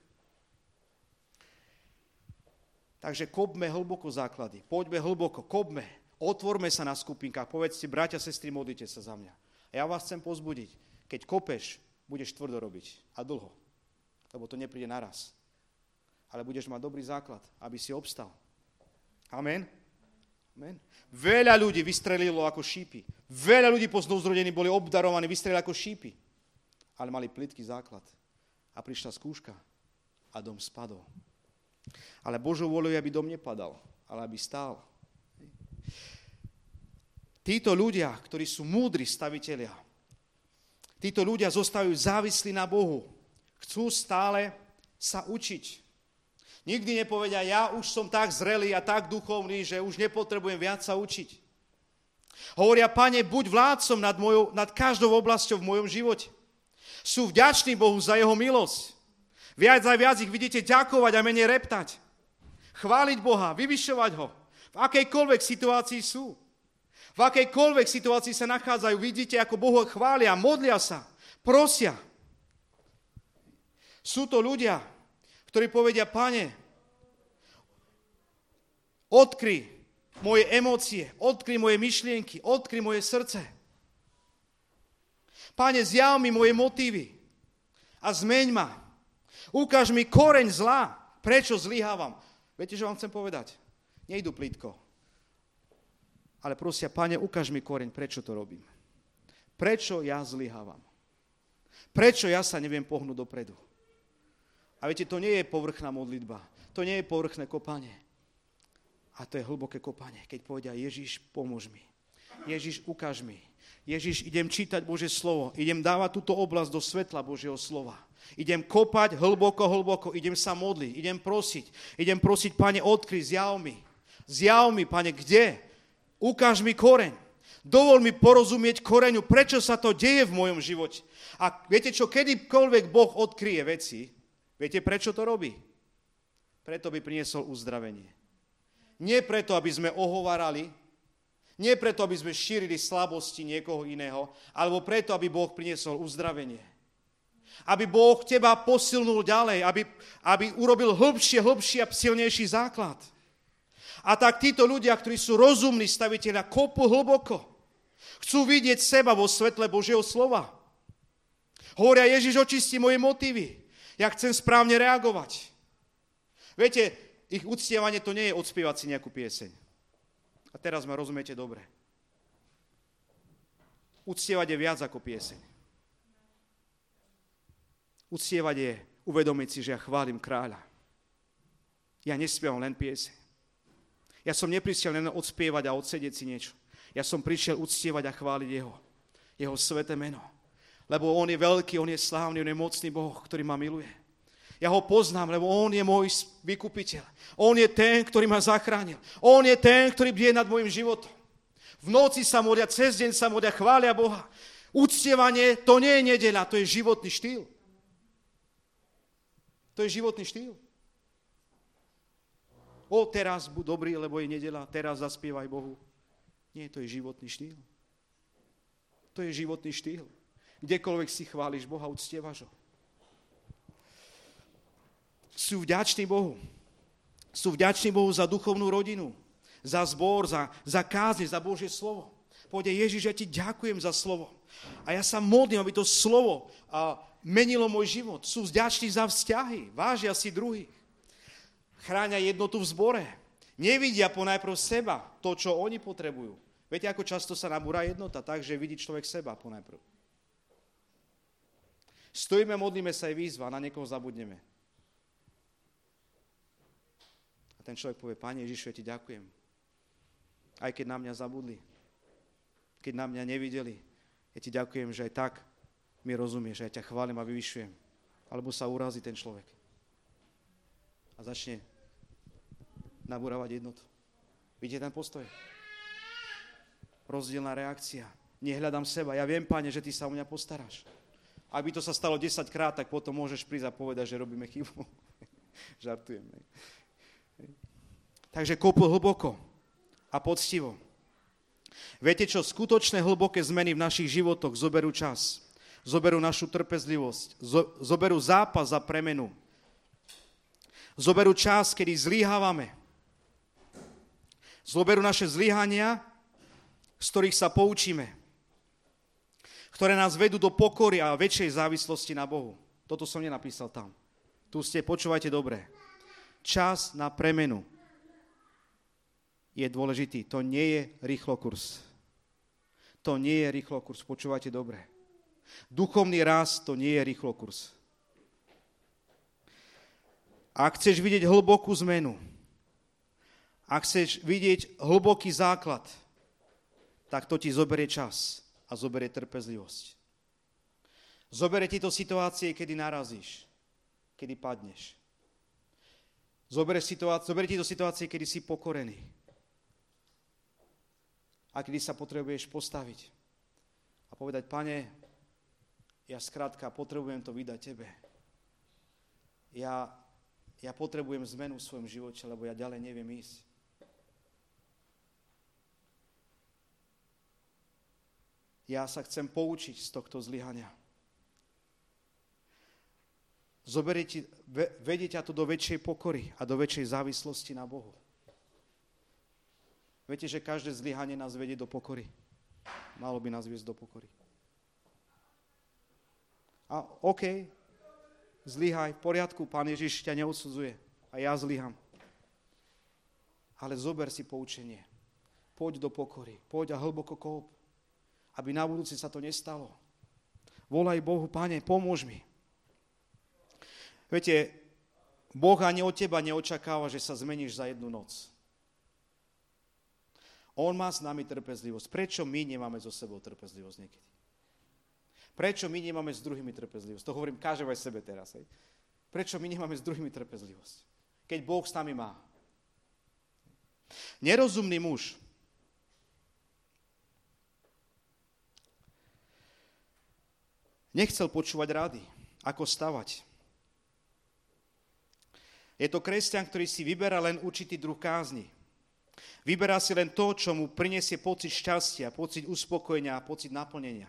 Takže kopme hlboko základy. Poďme hlboko, kopme. Otvorme sa na skupinkách. Povedzte, bratia, sestry, modlite sa za mňa. A ja vás chcem pozbudiť. Keď kopeš, budeš tvrdo robiť. A dlho. Lebo to nepríde naraz. Ale budeš mať dobrý základ, aby si obstal. Amen. Amen. Veľa ľudí vystrelilo ako šípy. Veľa ľudí po znovuzrodení boli obdarovaní, vystrelili ako šípy. Ale mali plitký základ. A prišla skúška a dom spadol. Ale Božou voľou aby dom nepadal, ale aby stál. Títo ľudia, ktorí sú múdri stavitelia, títo ľudia zostávajú závislí na Bohu. Chcú stále sa učiť. Nikdy nepovedia, ja už som tak zrelý a tak duchovný, že už nepotrebujem viac sa učiť. Hovoria, pane, buď vládcom nad, mojou, nad každou oblasťou v mojom živote. Sú vďační Bohu za jeho milosť. Viac a viac ich vidíte ďakovať a menej reptať. Chváliť Boha, vyvyšovať ho. V akejkoľvek situácii sú. V akejkoľvek situácii sa nachádzajú, vidíte, ako Bohu chvália, modlia sa, prosia. Sú to ľudia, ktorí povedia, pane, odkry moje emócie, odkry moje myšlienky, odkry moje srdce. Pane, zjav mi moje motívy a zmeň ma. Ukáž mi koreň zla. Prečo zlyhávam? Viete, čo vám chcem povedať? Nejdu plítko. Ale prosia, pane, ukáž mi koreň, prečo to robím. Prečo ja zlyhávam? Prečo ja sa neviem pohnúť dopredu? Viete, to nie je povrchná modlitba. To nie je povrchné kopanie. A to je hlboké kopanie, keď povedia, Ježiš, pomôž mi. Ježiš, ukáž mi. Ježiš, idem čítať Božie slovo. Idem dávať túto oblasť do svetla Božieho slova. Idem kopať hlboko, hlboko. Idem sa modliť. Idem prosiť. Idem prosiť, Pane, odkry, zjav mi. Zjav mi, Pane, kde? Ukáž mi koreň. Dovol mi porozumieť koreňu, prečo sa to deje v mojom živote. A viete čo, kedykoľvek Boh odkryje veci, viete prečo to robí? Preto by priniesol uzdravenie. Nie preto, aby sme ohovarali, nie preto, aby sme šírili slabosti niekoho iného, alebo preto, aby Boh priniesol uzdravenie. Aby Boh teba posilnul ďalej, aby, aby urobil hĺbšie, hĺbší a silnejší základ. A tak títo ľudia, ktorí sú rozumní staviteľa, kopu hlboko. Chcú vidieť seba vo svetle Božieho slova. Hovoria, Ježiš, očistí moje motívy. Ja chcem správne reagovať. Viete, ich uctievanie to nie je odspievať si nejakú pieseň. A teraz ma rozumiete dobre. Uctievať je viac ako pieseň. Uctievať je uvedomiť si, že ja chválim kráľa. Ja nespievam len pieseň. Ja som neprišiel len odspievať a odsedieť si niečo. Ja som prišiel uctievať a chváliť Jeho. Jeho sveté meno. Lebo On je veľký, On je slávny, On je mocný Boh, ktorý ma miluje. Ja ho poznám, lebo on je môj vykupiteľ. On je ten, ktorý ma zachránil. On je ten, ktorý bdie nad môjim životom. V noci sa modia, cez deň sa modia, chvália Boha. Uctievanie to nie je nedeľa, to je životný štýl. To je životný štýl. O, teraz buď dobrý, lebo je nedela, teraz zaspievaj Bohu. Nie, to je životný štýl. To je životný štýl. Kdekoľvek si chváliš Boha, uctievaš ho sú vďační Bohu. Sú vďační Bohu za duchovnú rodinu, za zbor, za, za kázni, za Božie slovo. Povedia, Ježiš, ja ti ďakujem za slovo. A ja sa modlím, aby to slovo a, menilo môj život. Sú vďační za vzťahy, vážia si druhých. Chráňa jednotu v zbore. Nevidia ponajprv seba, to, čo oni potrebujú. Viete, ako často sa nabúra jednota, tak, že vidí človek seba ponajprv. Stojíme, modlíme sa aj výzva, na niekoho zabudneme. ten človek povie, Pane Ježišu, ja ti ďakujem. Aj keď na mňa zabudli, keď na mňa nevideli, ja ti ďakujem, že aj tak mi rozumieš, ja ťa chválim a vyvyšujem. Alebo sa urazí ten človek. A začne nabúravať jednotu. Vidíte ten postoj? Rozdielná reakcia. Nehľadám seba. Ja viem, pane, že ty sa o mňa postaráš. Ak by to sa stalo 10 krát, tak potom môžeš prísť a povedať, že robíme chybu. Žartujem. Takže kopu hlboko a poctivo. Viete čo, skutočné hlboké zmeny v našich životoch zoberú čas. Zoberú našu trpezlivosť. Zoberú zápas za premenu. Zoberú čas, kedy zlíhávame. Zoberú naše zlyhania, z ktorých sa poučíme. Ktoré nás vedú do pokory a väčšej závislosti na Bohu. Toto som nenapísal tam. Tu ste, počúvajte dobre čas na premenu je dôležitý. To nie je rýchlokurs. To nie je rýchlokurs, počúvate dobre. Duchovný rast to nie je rýchlokurs. Ak chceš vidieť hlbokú zmenu, ak chceš vidieť hlboký základ, tak to ti zoberie čas a zoberie trpezlivosť. Zoberie ti to situácie, kedy narazíš, kedy padneš. Zober, situácie, zober ti do situácie, kedy si pokorený. A kedy sa potrebuješ postaviť a povedať, pane, ja skrátka potrebujem to vydať tebe. Ja, ja potrebujem zmenu v svojom živote, lebo ja ďalej neviem ísť. Ja sa chcem poučiť z tohto zlyhania. Zoberie ti, vedie ťa to do väčšej pokory a do väčšej závislosti na Bohu. Viete, že každé zlyhanie nás vedie do pokory. Malo by nás viesť do pokory. A OK, zlyhaj, v poriadku, Pán Ježiš ťa neodsudzuje a ja zlyham. Ale zober si poučenie. Poď do pokory, poď a hlboko kop, aby na budúci sa to nestalo. Volaj Bohu, Pane, pomôž mi. Viete, Boh ani od teba neočakáva, že sa zmeníš za jednu noc. On má s nami trpezlivosť. Prečo my nemáme so sebou trpezlivosť niekedy? Prečo my nemáme s druhými trpezlivosť? To hovorím každému aj sebe teraz. Hej. Prečo my nemáme s druhými trpezlivosť? Keď Boh s nami má. Nerozumný muž nechcel počúvať rady, ako stavať. Je to kresťan, ktorý si vyberá len určitý druh kázni. Vyberá si len to, čo mu prinesie pocit šťastia, pocit uspokojenia a pocit naplnenia.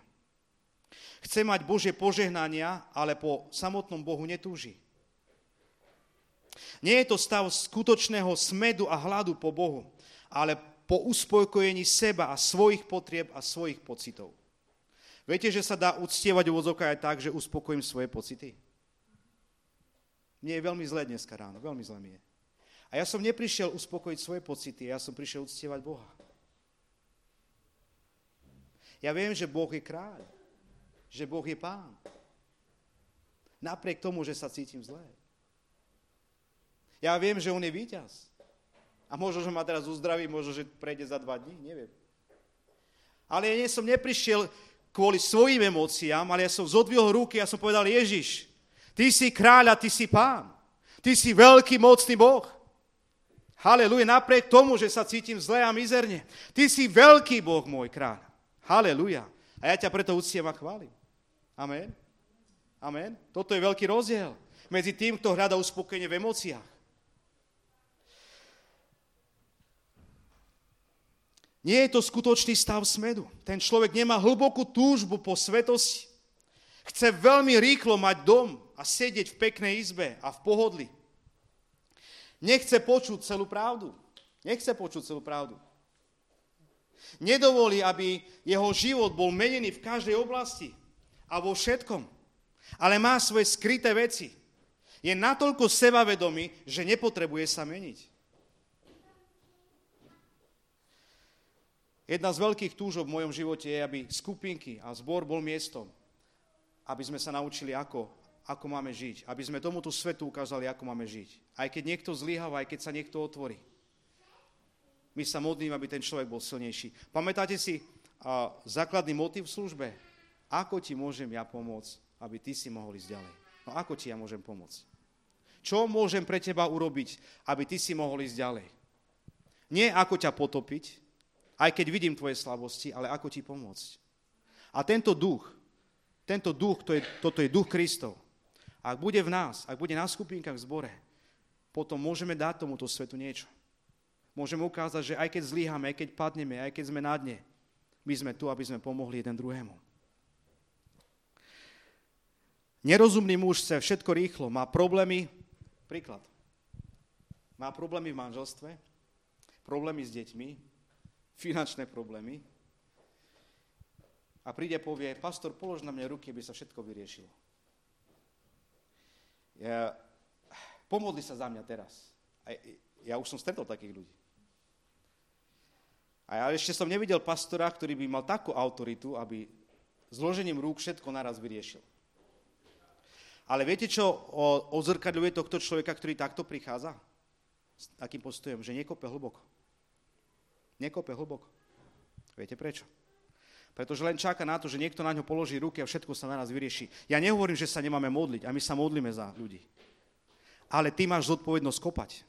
Chce mať Božie požehnania, ale po samotnom Bohu netúži. Nie je to stav skutočného smedu a hladu po Bohu, ale po uspokojení seba a svojich potrieb a svojich pocitov. Viete, že sa dá uctievať uvozovka aj tak, že uspokojím svoje pocity? Mne je veľmi zle dneska ráno, veľmi zle mi je. A ja som neprišiel uspokojiť svoje pocity, ja som prišiel uctievať Boha. Ja viem, že Boh je kráľ že Boh je pán. Napriek tomu, že sa cítim zle. Ja viem, že on je víťaz. A možno, že ma teraz uzdraví, možno, že prejde za dva dní, neviem. Ale ja nie som neprišiel kvôli svojim emóciám, ale ja som zodvihol ruky a som povedal, Ježiš, ty si kráľ a ty si pán. Ty si veľký, mocný Boh. Haleluja, napriek tomu, že sa cítim zle a mizerne. Ty si veľký Boh, môj kráľ. Haleluja. A ja ťa preto uctiem a chválim. Amen. Amen. Toto je veľký rozdiel medzi tým, kto hľadá uspokojenie v emóciách. Nie je to skutočný stav smedu. Ten človek nemá hlbokú túžbu po svetosti. Chce veľmi rýchlo mať dom a sedieť v peknej izbe a v pohodli. Nechce počuť celú pravdu. Nechce počuť celú pravdu. Nedovolí, aby jeho život bol menený v každej oblasti a vo všetkom. Ale má svoje skryté veci. Je natoľko sebavedomý, že nepotrebuje sa meniť. Jedna z veľkých túžob v mojom živote je, aby skupinky a zbor bol miestom, aby sme sa naučili, ako, ako máme žiť. Aby sme tomuto svetu ukázali, ako máme žiť. Aj keď niekto zlyháva, aj keď sa niekto otvorí. My sa modlíme, aby ten človek bol silnejší. Pamätáte si a, základný motiv v službe? Ako ti môžem ja pomôcť, aby ty si mohol ísť ďalej? No ako ti ja môžem pomôcť? Čo môžem pre teba urobiť, aby ty si mohol ísť ďalej? Nie ako ťa potopiť, aj keď vidím tvoje slabosti, ale ako ti pomôcť. A tento duch, tento duch, to je, toto je duch Kristov. Ak bude v nás, ak bude na skupinkách v zbore, potom môžeme dať tomuto svetu niečo. Môžeme ukázať, že aj keď zlyhame, aj keď padneme, aj keď sme na dne, my sme tu, aby sme pomohli jeden druhému. Nerozumný muž chce všetko rýchlo, má problémy, príklad, má problémy v manželstve, problémy s deťmi, finančné problémy a príde povie, pastor, polož na mňa ruky, aby sa všetko vyriešilo. Ja, pomodli sa za mňa teraz. A ja už som stretol takých ľudí. A ja ešte som nevidel pastora, ktorý by mal takú autoritu, aby zložením rúk všetko naraz vyriešil. Ale viete, čo odzrkadľuje tohto človeka, ktorý takto prichádza? S takým postojom, že nekope hlboko. Nekope hlboko. Viete prečo? Pretože len čaká na to, že niekto na ňo položí ruky a všetko sa na nás vyrieši. Ja nehovorím, že sa nemáme modliť a my sa modlíme za ľudí. Ale ty máš zodpovednosť kopať.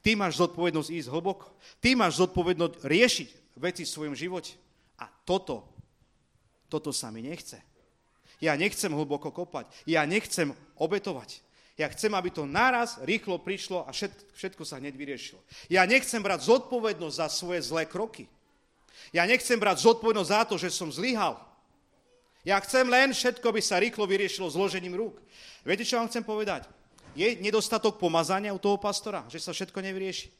Ty máš zodpovednosť ísť hlboko. Ty máš zodpovednosť riešiť veci v svojom živote. A toto, toto sa mi nechce. Ja nechcem hlboko kopať. Ja nechcem obetovať. Ja chcem, aby to naraz rýchlo prišlo a všetko, sa hneď vyriešilo. Ja nechcem brať zodpovednosť za svoje zlé kroky. Ja nechcem brať zodpovednosť za to, že som zlyhal. Ja chcem len všetko, aby sa rýchlo vyriešilo zložením rúk. Viete, čo vám chcem povedať? Je nedostatok pomazania u toho pastora, že sa všetko nevyrieši?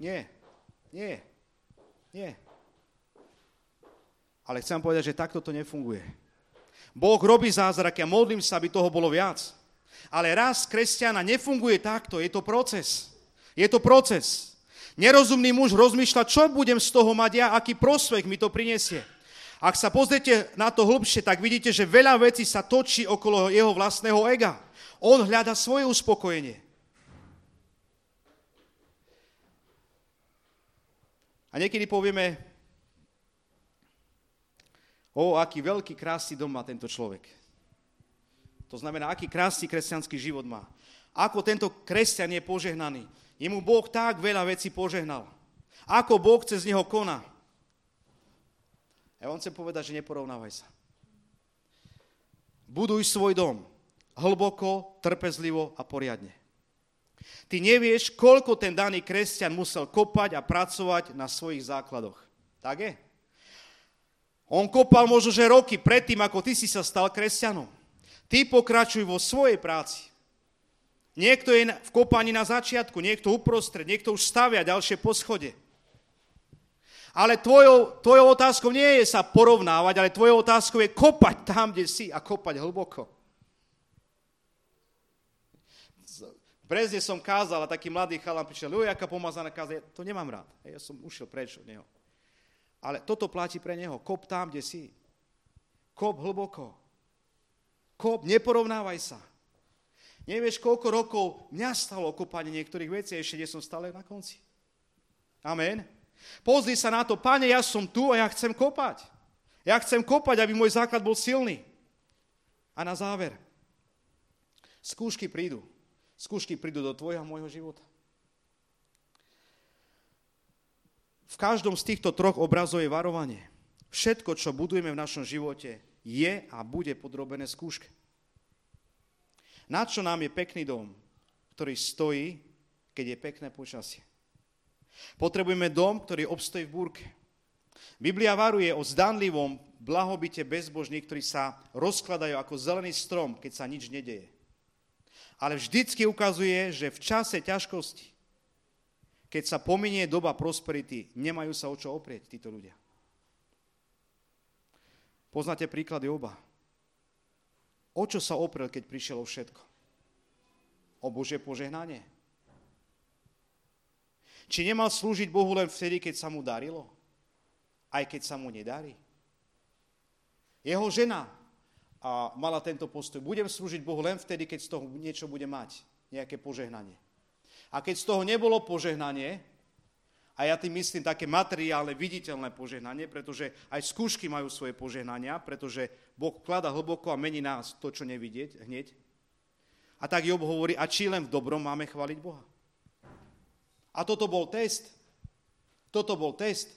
Nie. Nie. Nie. Ale chcem povedať, že takto to nefunguje. Boh robí zázraky a modlím sa, aby toho bolo viac. Ale raz kresťana nefunguje takto, je to proces. Je to proces. Nerozumný muž rozmýšľa, čo budem z toho mať ja, aký prospech mi to prinesie. Ak sa pozriete na to hlbšie, tak vidíte, že veľa vecí sa točí okolo jeho vlastného ega. On hľada svoje uspokojenie. A niekedy povieme, o, aký veľký krásny dom má tento človek. To znamená, aký krásny kresťanský život má. Ako tento kresťan je požehnaný. Jemu Boh tak veľa vecí požehnal. Ako Boh cez neho koná. Ja vám chcem povedať, že neporovnávaj sa. Buduj svoj dom hlboko, trpezlivo a poriadne. Ty nevieš, koľko ten daný kresťan musel kopať a pracovať na svojich základoch. Tak je? On kopal možno, že roky predtým, ako ty si sa stal kresťanom. Ty pokračuj vo svojej práci. Niekto je v kopaní na začiatku, niekto uprostred, niekto už stavia ďalšie poschode. Ale tvojou, tvojou otázkou nie je sa porovnávať, ale tvojou otázkou je kopať tam, kde si a kopať hlboko. V Brezne som kázal a taký mladý chalan prišiel, jo, jaká pomazaná káza, ja to nemám rád. Ja som ušiel preč od neho. Ale toto platí pre neho. Kop tam, kde si. Kop hlboko. Kop, neporovnávaj sa. Nevieš, koľko rokov mňa stalo kopanie niektorých vecí, ešte nie som stále na konci. Amen. Pozri sa na to, pane, ja som tu a ja chcem kopať. Ja chcem kopať, aby môj základ bol silný. A na záver, skúšky prídu. Skúšky prídu do tvojho a môjho života. V každom z týchto troch obrazov je varovanie. Všetko, čo budujeme v našom živote, je a bude podrobené skúške. Na čo nám je pekný dom, ktorý stojí, keď je pekné počasie? Potrebujeme dom, ktorý obstojí v búrke. Biblia varuje o zdanlivom blahobite bezbožných, ktorí sa rozkladajú ako zelený strom, keď sa nič nedeje. Ale vždycky ukazuje, že v čase ťažkosti, keď sa pominie doba prosperity, nemajú sa o čo oprieť títo ľudia. Poznáte príklady oba. O čo sa oprel, keď prišiel o všetko? O Božie požehnanie? Či nemal slúžiť Bohu len vtedy, keď sa mu darilo? Aj keď sa mu nedarí? Jeho žena a mala tento postoj. Budem slúžiť Bohu len vtedy, keď z toho niečo bude mať. Nejaké požehnanie. A keď z toho nebolo požehnanie, a ja tým myslím také materiálne, viditeľné požehnanie, pretože aj skúšky majú svoje požehnania, pretože Boh klada hlboko a mení nás to, čo nevidieť hneď. A tak Job hovorí, a či len v dobrom máme chváliť Boha. A toto bol test. Toto bol test.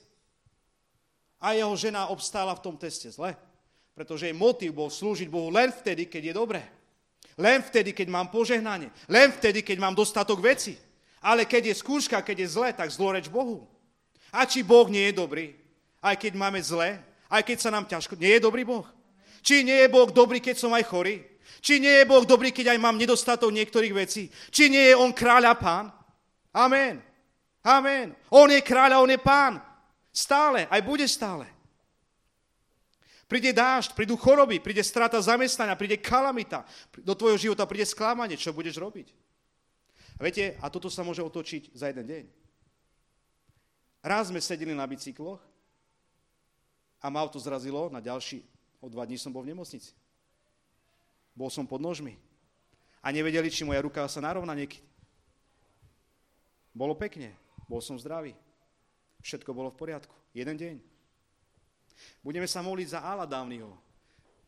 A jeho žena obstála v tom teste zle. Pretože jej motiv bol slúžiť Bohu len vtedy, keď je dobré. Len vtedy, keď mám požehnanie. Len vtedy, keď mám dostatok veci. Ale keď je skúška, keď je zle, tak zloreč Bohu. A či Boh nie je dobrý? Aj keď máme zle? Aj keď sa nám ťažko... Nie je dobrý Boh? Či nie je Boh dobrý, keď som aj chorý? Či nie je Boh dobrý, keď aj mám nedostatok niektorých vecí? Či nie je On kráľ a pán? Amen. Amen. On je kráľ a On je pán. Stále, aj bude stále. Príde dážď, prídu choroby, príde strata zamestnania, príde kalamita. Do tvojho života príde sklamanie. Čo budeš robiť? A viete, a toto sa môže otočiť za jeden deň. Raz sme sedeli na bicykloch a ma auto zrazilo, na ďalší, o dva dní som bol v nemocnici. Bol som pod nožmi. A nevedeli, či moja ruka sa narovna niekedy. Bolo pekne, bol som zdravý. Všetko bolo v poriadku. Jeden deň. Budeme sa modliť za Ala Dávnyho.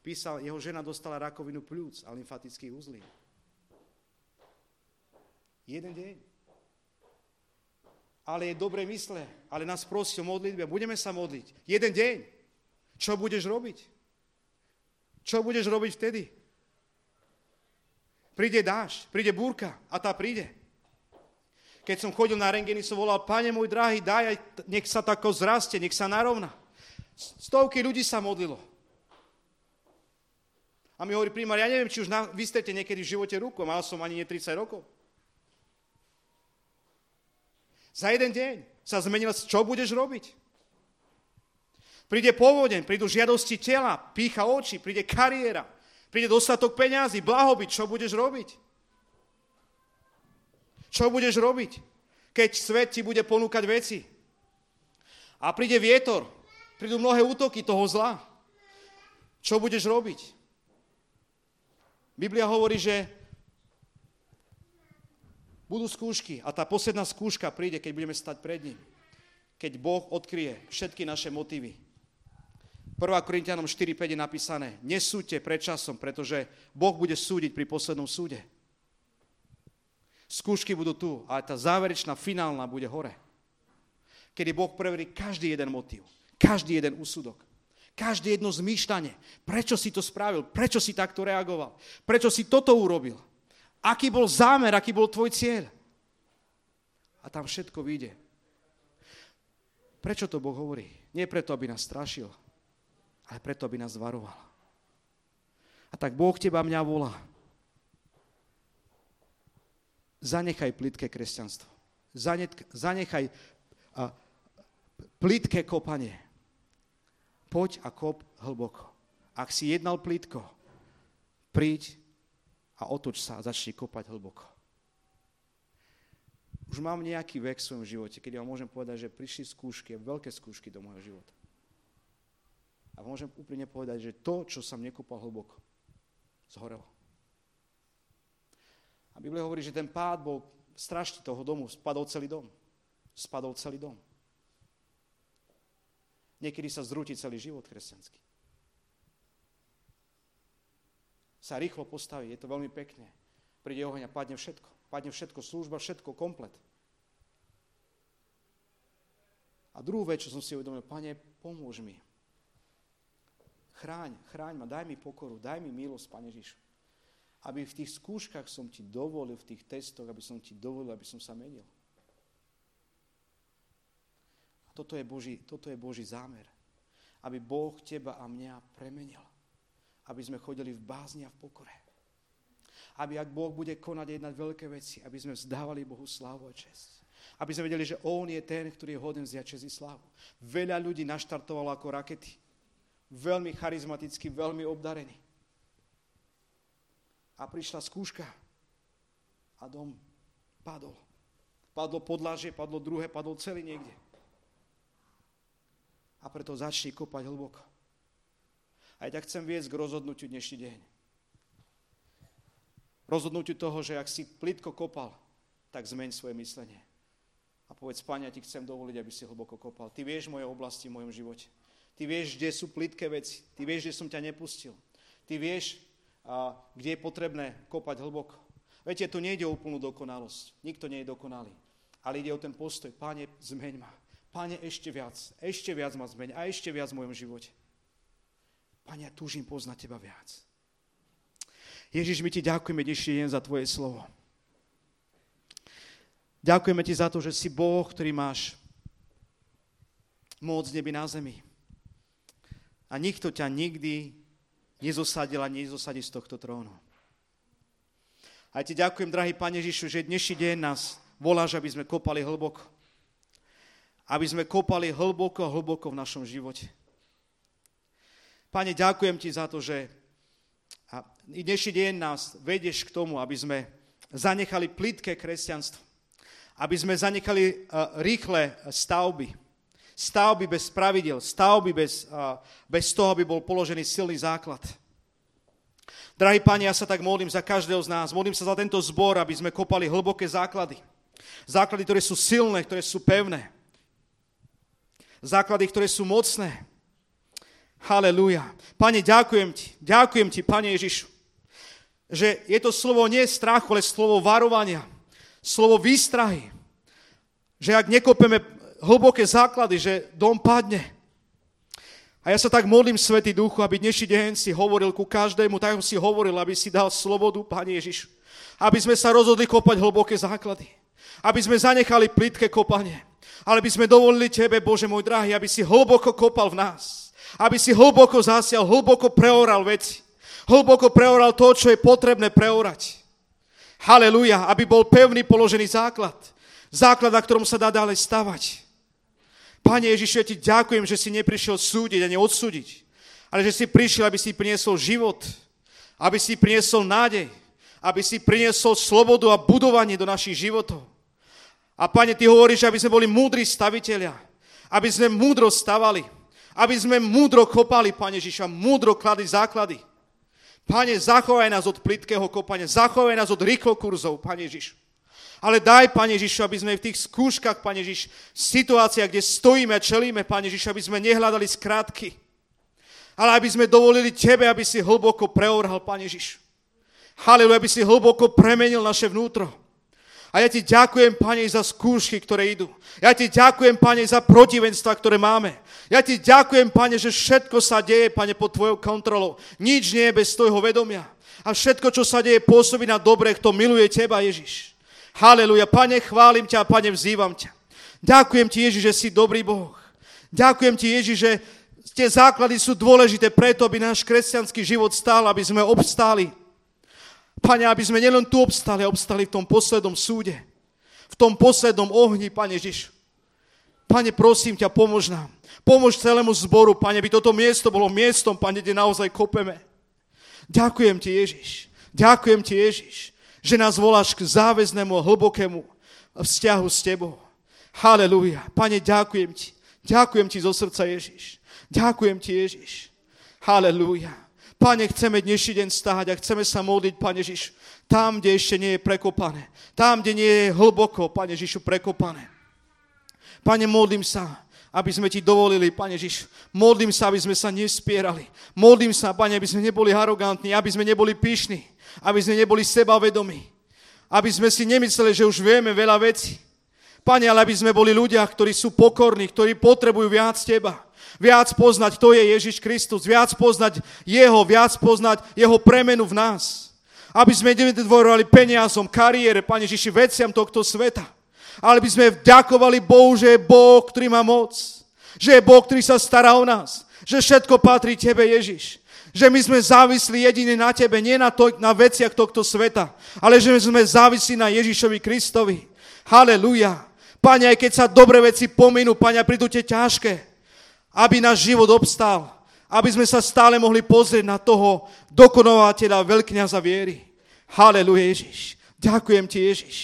Písal, jeho žena dostala rakovinu pľúc a lymfatických uzlín. Jeden deň. Ale je dobre mysle, ale nás prosí o modlitbe. Budeme sa modliť. Jeden deň. Čo budeš robiť? Čo budeš robiť vtedy? Príde dáš, príde búrka a tá príde. Keď som chodil na rengeny, som volal, pane môj drahý, daj, nech sa tako zrastie, nech sa narovna. Stovky ľudí sa modlilo. A mi hovorí primár, ja neviem, či už na, vystrete niekedy v živote ruku, mal som ani nie 30 rokov. Za jeden deň sa zmenil, čo budeš robiť. Príde povodeň, prídu žiadosti tela, pícha oči, príde kariéra, príde dostatok peňazí, blahobyt. Čo budeš robiť? Čo budeš robiť, keď svet ti bude ponúkať veci? A príde vietor, prídu mnohé útoky toho zla. Čo budeš robiť? Biblia hovorí, že budú skúšky a tá posledná skúška príde, keď budeme stať pred ním. Keď Boh odkrie všetky naše motívy. 1. Korintianom 4.5 je napísané, nesúďte pred časom, pretože Boh bude súdiť pri poslednom súde. Skúšky budú tu, ale tá záverečná, finálna bude hore. Kedy Boh preverí každý jeden motív, každý jeden úsudok, každé jedno zmýšľanie. Prečo si to spravil? Prečo si takto reagoval? Prečo si toto urobil? Aký bol zámer, aký bol tvoj cieľ? A tam všetko vyjde. Prečo to Boh hovorí? Nie preto, aby nás strašil, ale preto, aby nás varoval. A tak Boh teba mňa volá. Zanechaj plitké kresťanstvo. Zanechaj plitké kopanie. Poď a kop hlboko. Ak si jednal plitko, príď a otoč sa a začni kopať hlboko. Už mám nejaký vek v svojom živote, kedy vám môžem povedať, že prišli skúšky, veľké skúšky do môjho života. A môžem úplne povedať, že to, čo som nekopal hlboko, zhorelo. A Biblia hovorí, že ten pád bol strašný toho domu, spadol celý dom. Spadol celý dom. Niekedy sa zrúti celý život kresťanský. sa rýchlo postaví, je to veľmi pekne. Príde oheň a padne všetko. Padne všetko, služba, všetko, komplet. A druhú vec, čo som si uvedomil, pane, pomôž mi. Chráň, chráň ma, daj mi pokoru, daj mi milosť, pane Ježišu. Aby v tých skúškach som ti dovolil, v tých testoch, aby som ti dovolil, aby som sa menil. Toto je Boží, toto je Boží zámer. Aby Boh teba a mňa premenil aby sme chodili v bázni a v pokore. Aby ak Boh bude konať jednať veľké veci, aby sme vzdávali Bohu slávu a čest. Aby sme vedeli, že On je ten, ktorý je hoden vziať čest i slávu. Veľa ľudí naštartovalo ako rakety. Veľmi charizmaticky, veľmi obdarený. A prišla skúška a dom padol. Padlo podlažie, padlo druhé, padlo celý niekde. A preto začni kopať hlboko. A ja ťa chcem viesť k rozhodnutiu dnešný deň. Rozhodnutiu toho, že ak si plitko kopal, tak zmeň svoje myslenie. A povedz, Pane, ti chcem dovoliť, aby si hlboko kopal. Ty vieš moje oblasti v mojom živote. Ty vieš, kde sú plitké veci. Ty vieš, kde som ťa nepustil. Ty vieš, a, kde je potrebné kopať hlboko. Viete, tu nejde o úplnú dokonalosť. Nikto nie je dokonalý. Ale ide o ten postoj. Pane, zmeň ma. Pane, ešte viac. Ešte viac ma zmeň. A ešte viac v mojom živote. Pane, ja túžim poznať Teba viac. Ježiš, my Ti ďakujeme dnešný deň za Tvoje slovo. Ďakujeme Ti za to, že si Boh, ktorý máš moc neby na zemi. A nikto ťa nikdy nezosadil a nezosadí z tohto trónu. A ti ďakujem, drahý Pane Ježišu, že dnešný deň nás voláš, aby sme kopali hlboko. Aby sme kopali hlboko, hlboko v našom živote. Pane, ďakujem ti za to, že dnešný deň nás vedieš k tomu, aby sme zanechali plitké kresťanstvo. Aby sme zanechali uh, rýchle stavby. Stavby bez pravidel, stavby bez, uh, bez toho, aby bol položený silný základ. Drahý Pane, ja sa tak modlím za každého z nás. Modlím sa za tento zbor, aby sme kopali hlboké základy. Základy, ktoré sú silné, ktoré sú pevné. Základy, ktoré sú mocné. Halelúja. Pane, ďakujem ti, ďakujem ti, Pane Ježišu, že je to slovo nie strachu, ale slovo varovania, slovo výstrahy. Že ak nekopeme hlboké základy, že dom padne. A ja sa tak modlím, Svetý Duchu, aby dnešný deň si hovoril ku každému, tak si hovoril, aby si dal slobodu, Pane Ježišu. Aby sme sa rozhodli kopať hlboké základy. Aby sme zanechali plitké kopanie. Ale by sme dovolili Tebe, Bože môj drahý, aby si hlboko kopal v nás aby si hlboko zasial, hlboko preoral veci. Hlboko preoral to, čo je potrebné preorať. Halelúja, aby bol pevný položený základ. Základ, na ktorom sa dá ďalej stavať. Pane Ježišu, ja ti ďakujem, že si neprišiel súdiť a neodsúdiť, ale že si prišiel, aby si priniesol život, aby si priniesol nádej, aby si priniesol slobodu a budovanie do našich životov. A Pane, Ty hovoríš, aby sme boli múdri staviteľia, aby sme múdro stavali, aby sme múdro kopali, Pane Ježiša, múdro kladli základy. Pane, zachovaj nás od plitkého kopania, zachovaj nás od rýchlokurzov, Pane Ježišu. Ale daj, Pane Ježišu, aby sme v tých skúškach, Pane Ježiš, situáciách, kde stojíme a čelíme, Pane Ježiš, aby sme nehľadali skrátky, ale aby sme dovolili Tebe, aby si hlboko preorhal, Pane Ježiš. Haleluja, aby si hlboko premenil naše vnútro. A ja ti ďakujem, Pane, za skúšky, ktoré idú. Ja ti ďakujem, Pane, za protivenstva, ktoré máme. Ja ti ďakujem, Pane, že všetko sa deje, Pane, pod Tvojou kontrolou. Nič nie je bez Tvojho vedomia. A všetko, čo sa deje, pôsobí na dobre, kto miluje Teba, Ježiš. Haleluja. Pane, chválim ťa, Pane, vzývam ťa. Ďakujem Ti, Ježiš, že si dobrý Boh. Ďakujem Ti, Ježiš, že tie základy sú dôležité preto, aby náš kresťanský život stál, aby sme obstáli Pane, aby sme nielen tu obstali, obstali v tom poslednom súde, v tom poslednom ohni, Pane Ježiš. Pane, prosím ťa, pomôž nám. Pomôž celému zboru, Pane, aby toto miesto bolo miestom, Pane, kde naozaj kopeme. Ďakujem Ti, Ježiš. Ďakujem Ti, Ježiš, že nás voláš k záväznému hlbokému vzťahu s Tebou. Halelúja. Pane, ďakujem Ti. Ďakujem Ti zo srdca, Ježiš. Ďakujem Ti, Ježiš. Halelúja. Pane, chceme dnešný deň stáhať a chceme sa modliť, Pane Ježiš, tam, kde ešte nie je prekopané. Tam, kde nie je hlboko, Pane Ježišu, prekopané. Pane, modlím sa, aby sme Ti dovolili, Pane Ježiš. Modlím sa, aby sme sa nespierali. Modlím sa, Pane, aby sme neboli arogantní, aby sme neboli pyšní, aby sme neboli sebavedomí. Aby sme si nemysleli, že už vieme veľa vecí. Pane, ale aby sme boli ľudia, ktorí sú pokorní, ktorí potrebujú viac Teba viac poznať, to je Ježiš Kristus, viac poznať Jeho, viac poznať Jeho premenu v nás. Aby sme nedvorovali peniazom, kariére, Pane Ježiši, veciam tohto sveta. Ale by sme vďakovali Bohu, že je Boh, ktorý má moc. Že je Boh, ktorý sa stará o nás. Že všetko patrí Tebe, Ježiš. Že my sme závislí jedine na Tebe, nie na, to, na veciach tohto sveta, ale že sme závislí na Ježišovi Kristovi. Halelúja. Pane, aj keď sa dobré veci pominú, Pane, prídu tie ťažké, aby náš život obstál, aby sme sa stále mohli pozrieť na toho dokonovateľa, veľkňaza viery. Haleluja, Ježiš. Ďakujem ti, Ježiš.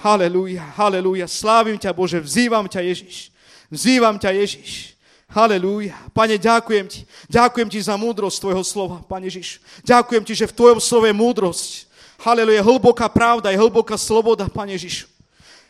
Haleluja, haleluja. Slávim ťa, Bože, vzývam ťa, Ježiš. Vzývam ťa, Ježiš. Halelúja. Pane, ďakujem ti. Ďakujem ti za múdrosť tvojho slova, Pane Ježiš. Ďakujem ti, že v tvojom slove je múdrosť. Haleluja, hlboká pravda, je hlboká sloboda, Pane Ježiš.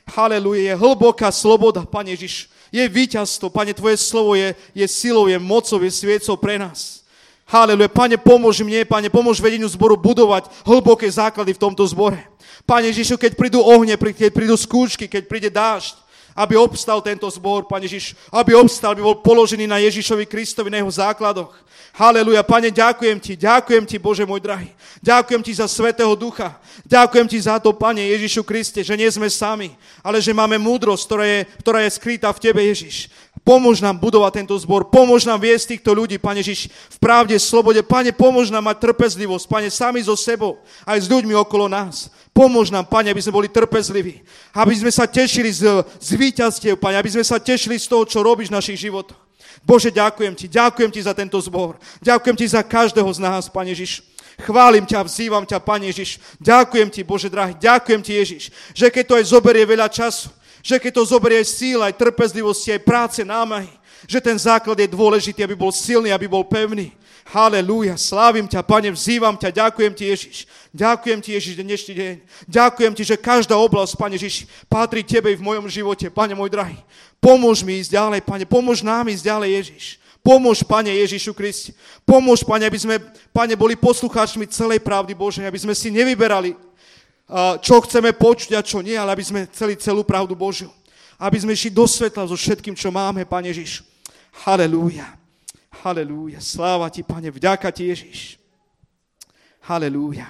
Haleluja, je hlboká sloboda, Pane Ježiš je víťazstvo. Pane, Tvoje slovo je, je silou, je mocou, je sviecou pre nás. Haleluja. Pane, pomôž mne, Pane, pomôž vedeniu zboru budovať hlboké základy v tomto zbore. Pane Ježišu, keď prídu ohne, keď prídu skúšky, keď príde dážď, aby obstal tento zbor, Pane Ježiš, aby obstal, aby bol položený na Ježišovi Kristovi, na jeho základoch. Haleluja. Pane, ďakujem Ti, ďakujem Ti, Bože môj drahý. Ďakujem Ti za Svetého Ducha. Ďakujem Ti za to, Pane Ježišu Kriste, že nie sme sami, ale že máme múdrosť, ktorá je, ktorá je skrytá v Tebe, Ježiš. Pomôž nám budovať tento zbor, pomôž nám viesť týchto ľudí, Pane Ježiš, v pravde, slobode. Pane, pomôž nám mať trpezlivosť, Pane, sami so sebou, aj s ľuďmi okolo nás. Pomôž nám, Pane, aby sme boli trpezliví, aby sme sa tešili z, z víťazstiev, Pane, aby sme sa tešili z toho, čo robíš v našich životoch. Bože, ďakujem Ti, ďakujem Ti za tento zbor. Ďakujem Ti za každého z nás, Pane Ježiš. Chválim ťa, vzývam ťa, Pane Ježiš. Ďakujem Ti, Bože drahý, ďakujem Ti, Ježiš, že keď to aj zoberie veľa času, že keď to zoberie aj síl, aj trpezlivosti, aj práce, námahy, že ten základ je dôležitý, aby bol silný, aby bol pevný. Halelúja, slávim ťa, Pane, vzývam ťa, ďakujem Ti, Ježiš. Ďakujem Ti, Ježiš, dnešný deň. Ďakujem Ti, že každá oblasť, Pane Ježiš, patrí Tebe v mojom živote, Pane môj drahý. Pomôž mi ísť ďalej, Pane, pomôž nám ísť ďalej, Ježiš. Pomôž, Pane Ježišu Kristi. Pomôž, Pane, aby sme, Pane, boli poslucháčmi celej pravdy Božej, aby sme si nevyberali, čo chceme počuť a čo nie, ale aby sme chceli celú pravdu Božiu. Aby sme išli do svetla so všetkým, čo máme, Pane Ježiš. Halelúja. Halelúja. Sláva ti, Pane, vďaka ti, Ježiš. Halelúja.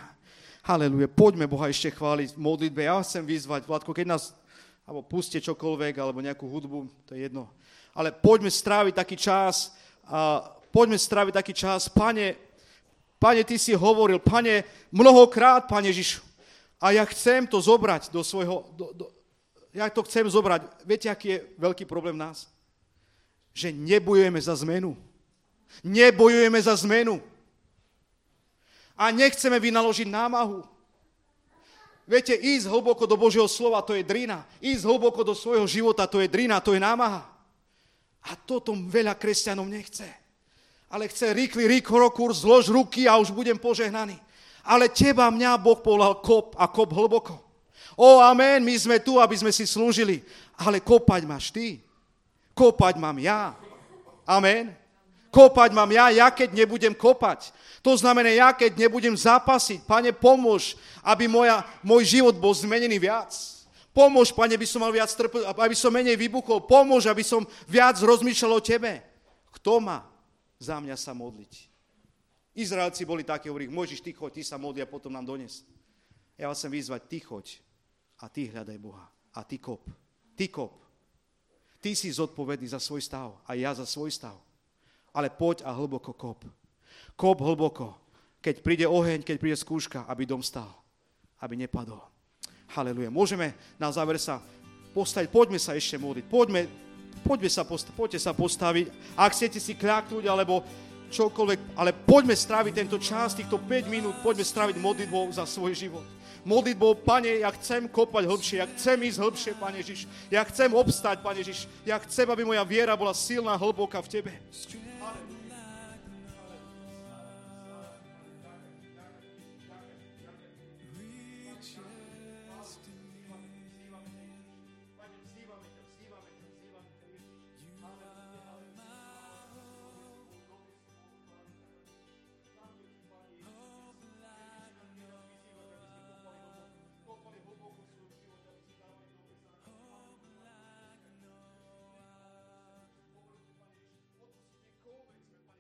Halelúja. Poďme Boha ešte chváliť v modlitbe. Ja chcem vyzvať, Vládko, keď nás, alebo puste čokoľvek, alebo nejakú hudbu, to je jedno. Ale poďme stráviť taký čas, a poďme stráviť taký čas. Pane, Pane, Ty si hovoril, Pane, mnohokrát, Pane Ježišu, a ja chcem to zobrať do svojho, do, do, ja to chcem zobrať. Viete, aký je veľký problém nás? že nebojujeme za zmenu. Nebojujeme za zmenu. A nechceme vynaložiť námahu. Viete, ísť hlboko do Božieho slova, to je drina. Ísť hlboko do svojho života, to je drina, to je námaha. A toto veľa kresťanov nechce. Ale chce rýchly, rýchlo kurz, zlož ruky a už budem požehnaný. Ale teba, mňa Boh povolal kop a kop hlboko. O, amen, my sme tu, aby sme si slúžili. Ale kopať máš ty. Kopať mám ja. Amen. Kopať mám ja, ja keď nebudem kopať. To znamená, ja keď nebudem zapasiť, pane, pomôž, aby moja, môj život bol zmenený viac. Pomôž, pane, aby som mal viac trp- aby som menej vybuchol. Pomôž, aby som viac rozmýšľal o tebe. Kto má za mňa sa modliť? Izraelci boli takí, hovorí, môžeš ty choď, ty sa modli a potom nám dones. Ja vás chcem vyzvať, ty choď a ty hľadaj Boha. A ty kop. Ty kop. Ty si zodpovedný za svoj stav a ja za svoj stav ale poď a hlboko kop. Kop hlboko. Keď príde oheň, keď príde skúška, aby dom stal. Aby nepadol. Haleluja. Môžeme na záver sa postaviť. Poďme sa ešte modliť. Poďme, poďme sa postaviť, poďte sa postaviť. Ak chcete si kľaknúť, alebo čokoľvek, ale poďme stráviť tento čas, týchto 5 minút, poďme stráviť modlitbou za svoj život modlitbou, Pane, ja chcem kopať hlbšie, ja chcem ísť hlbšie, Pane Ježiš, ja chcem obstať, Pane Ježiš, ja chcem, aby moja viera bola silná, hlboká v Tebe.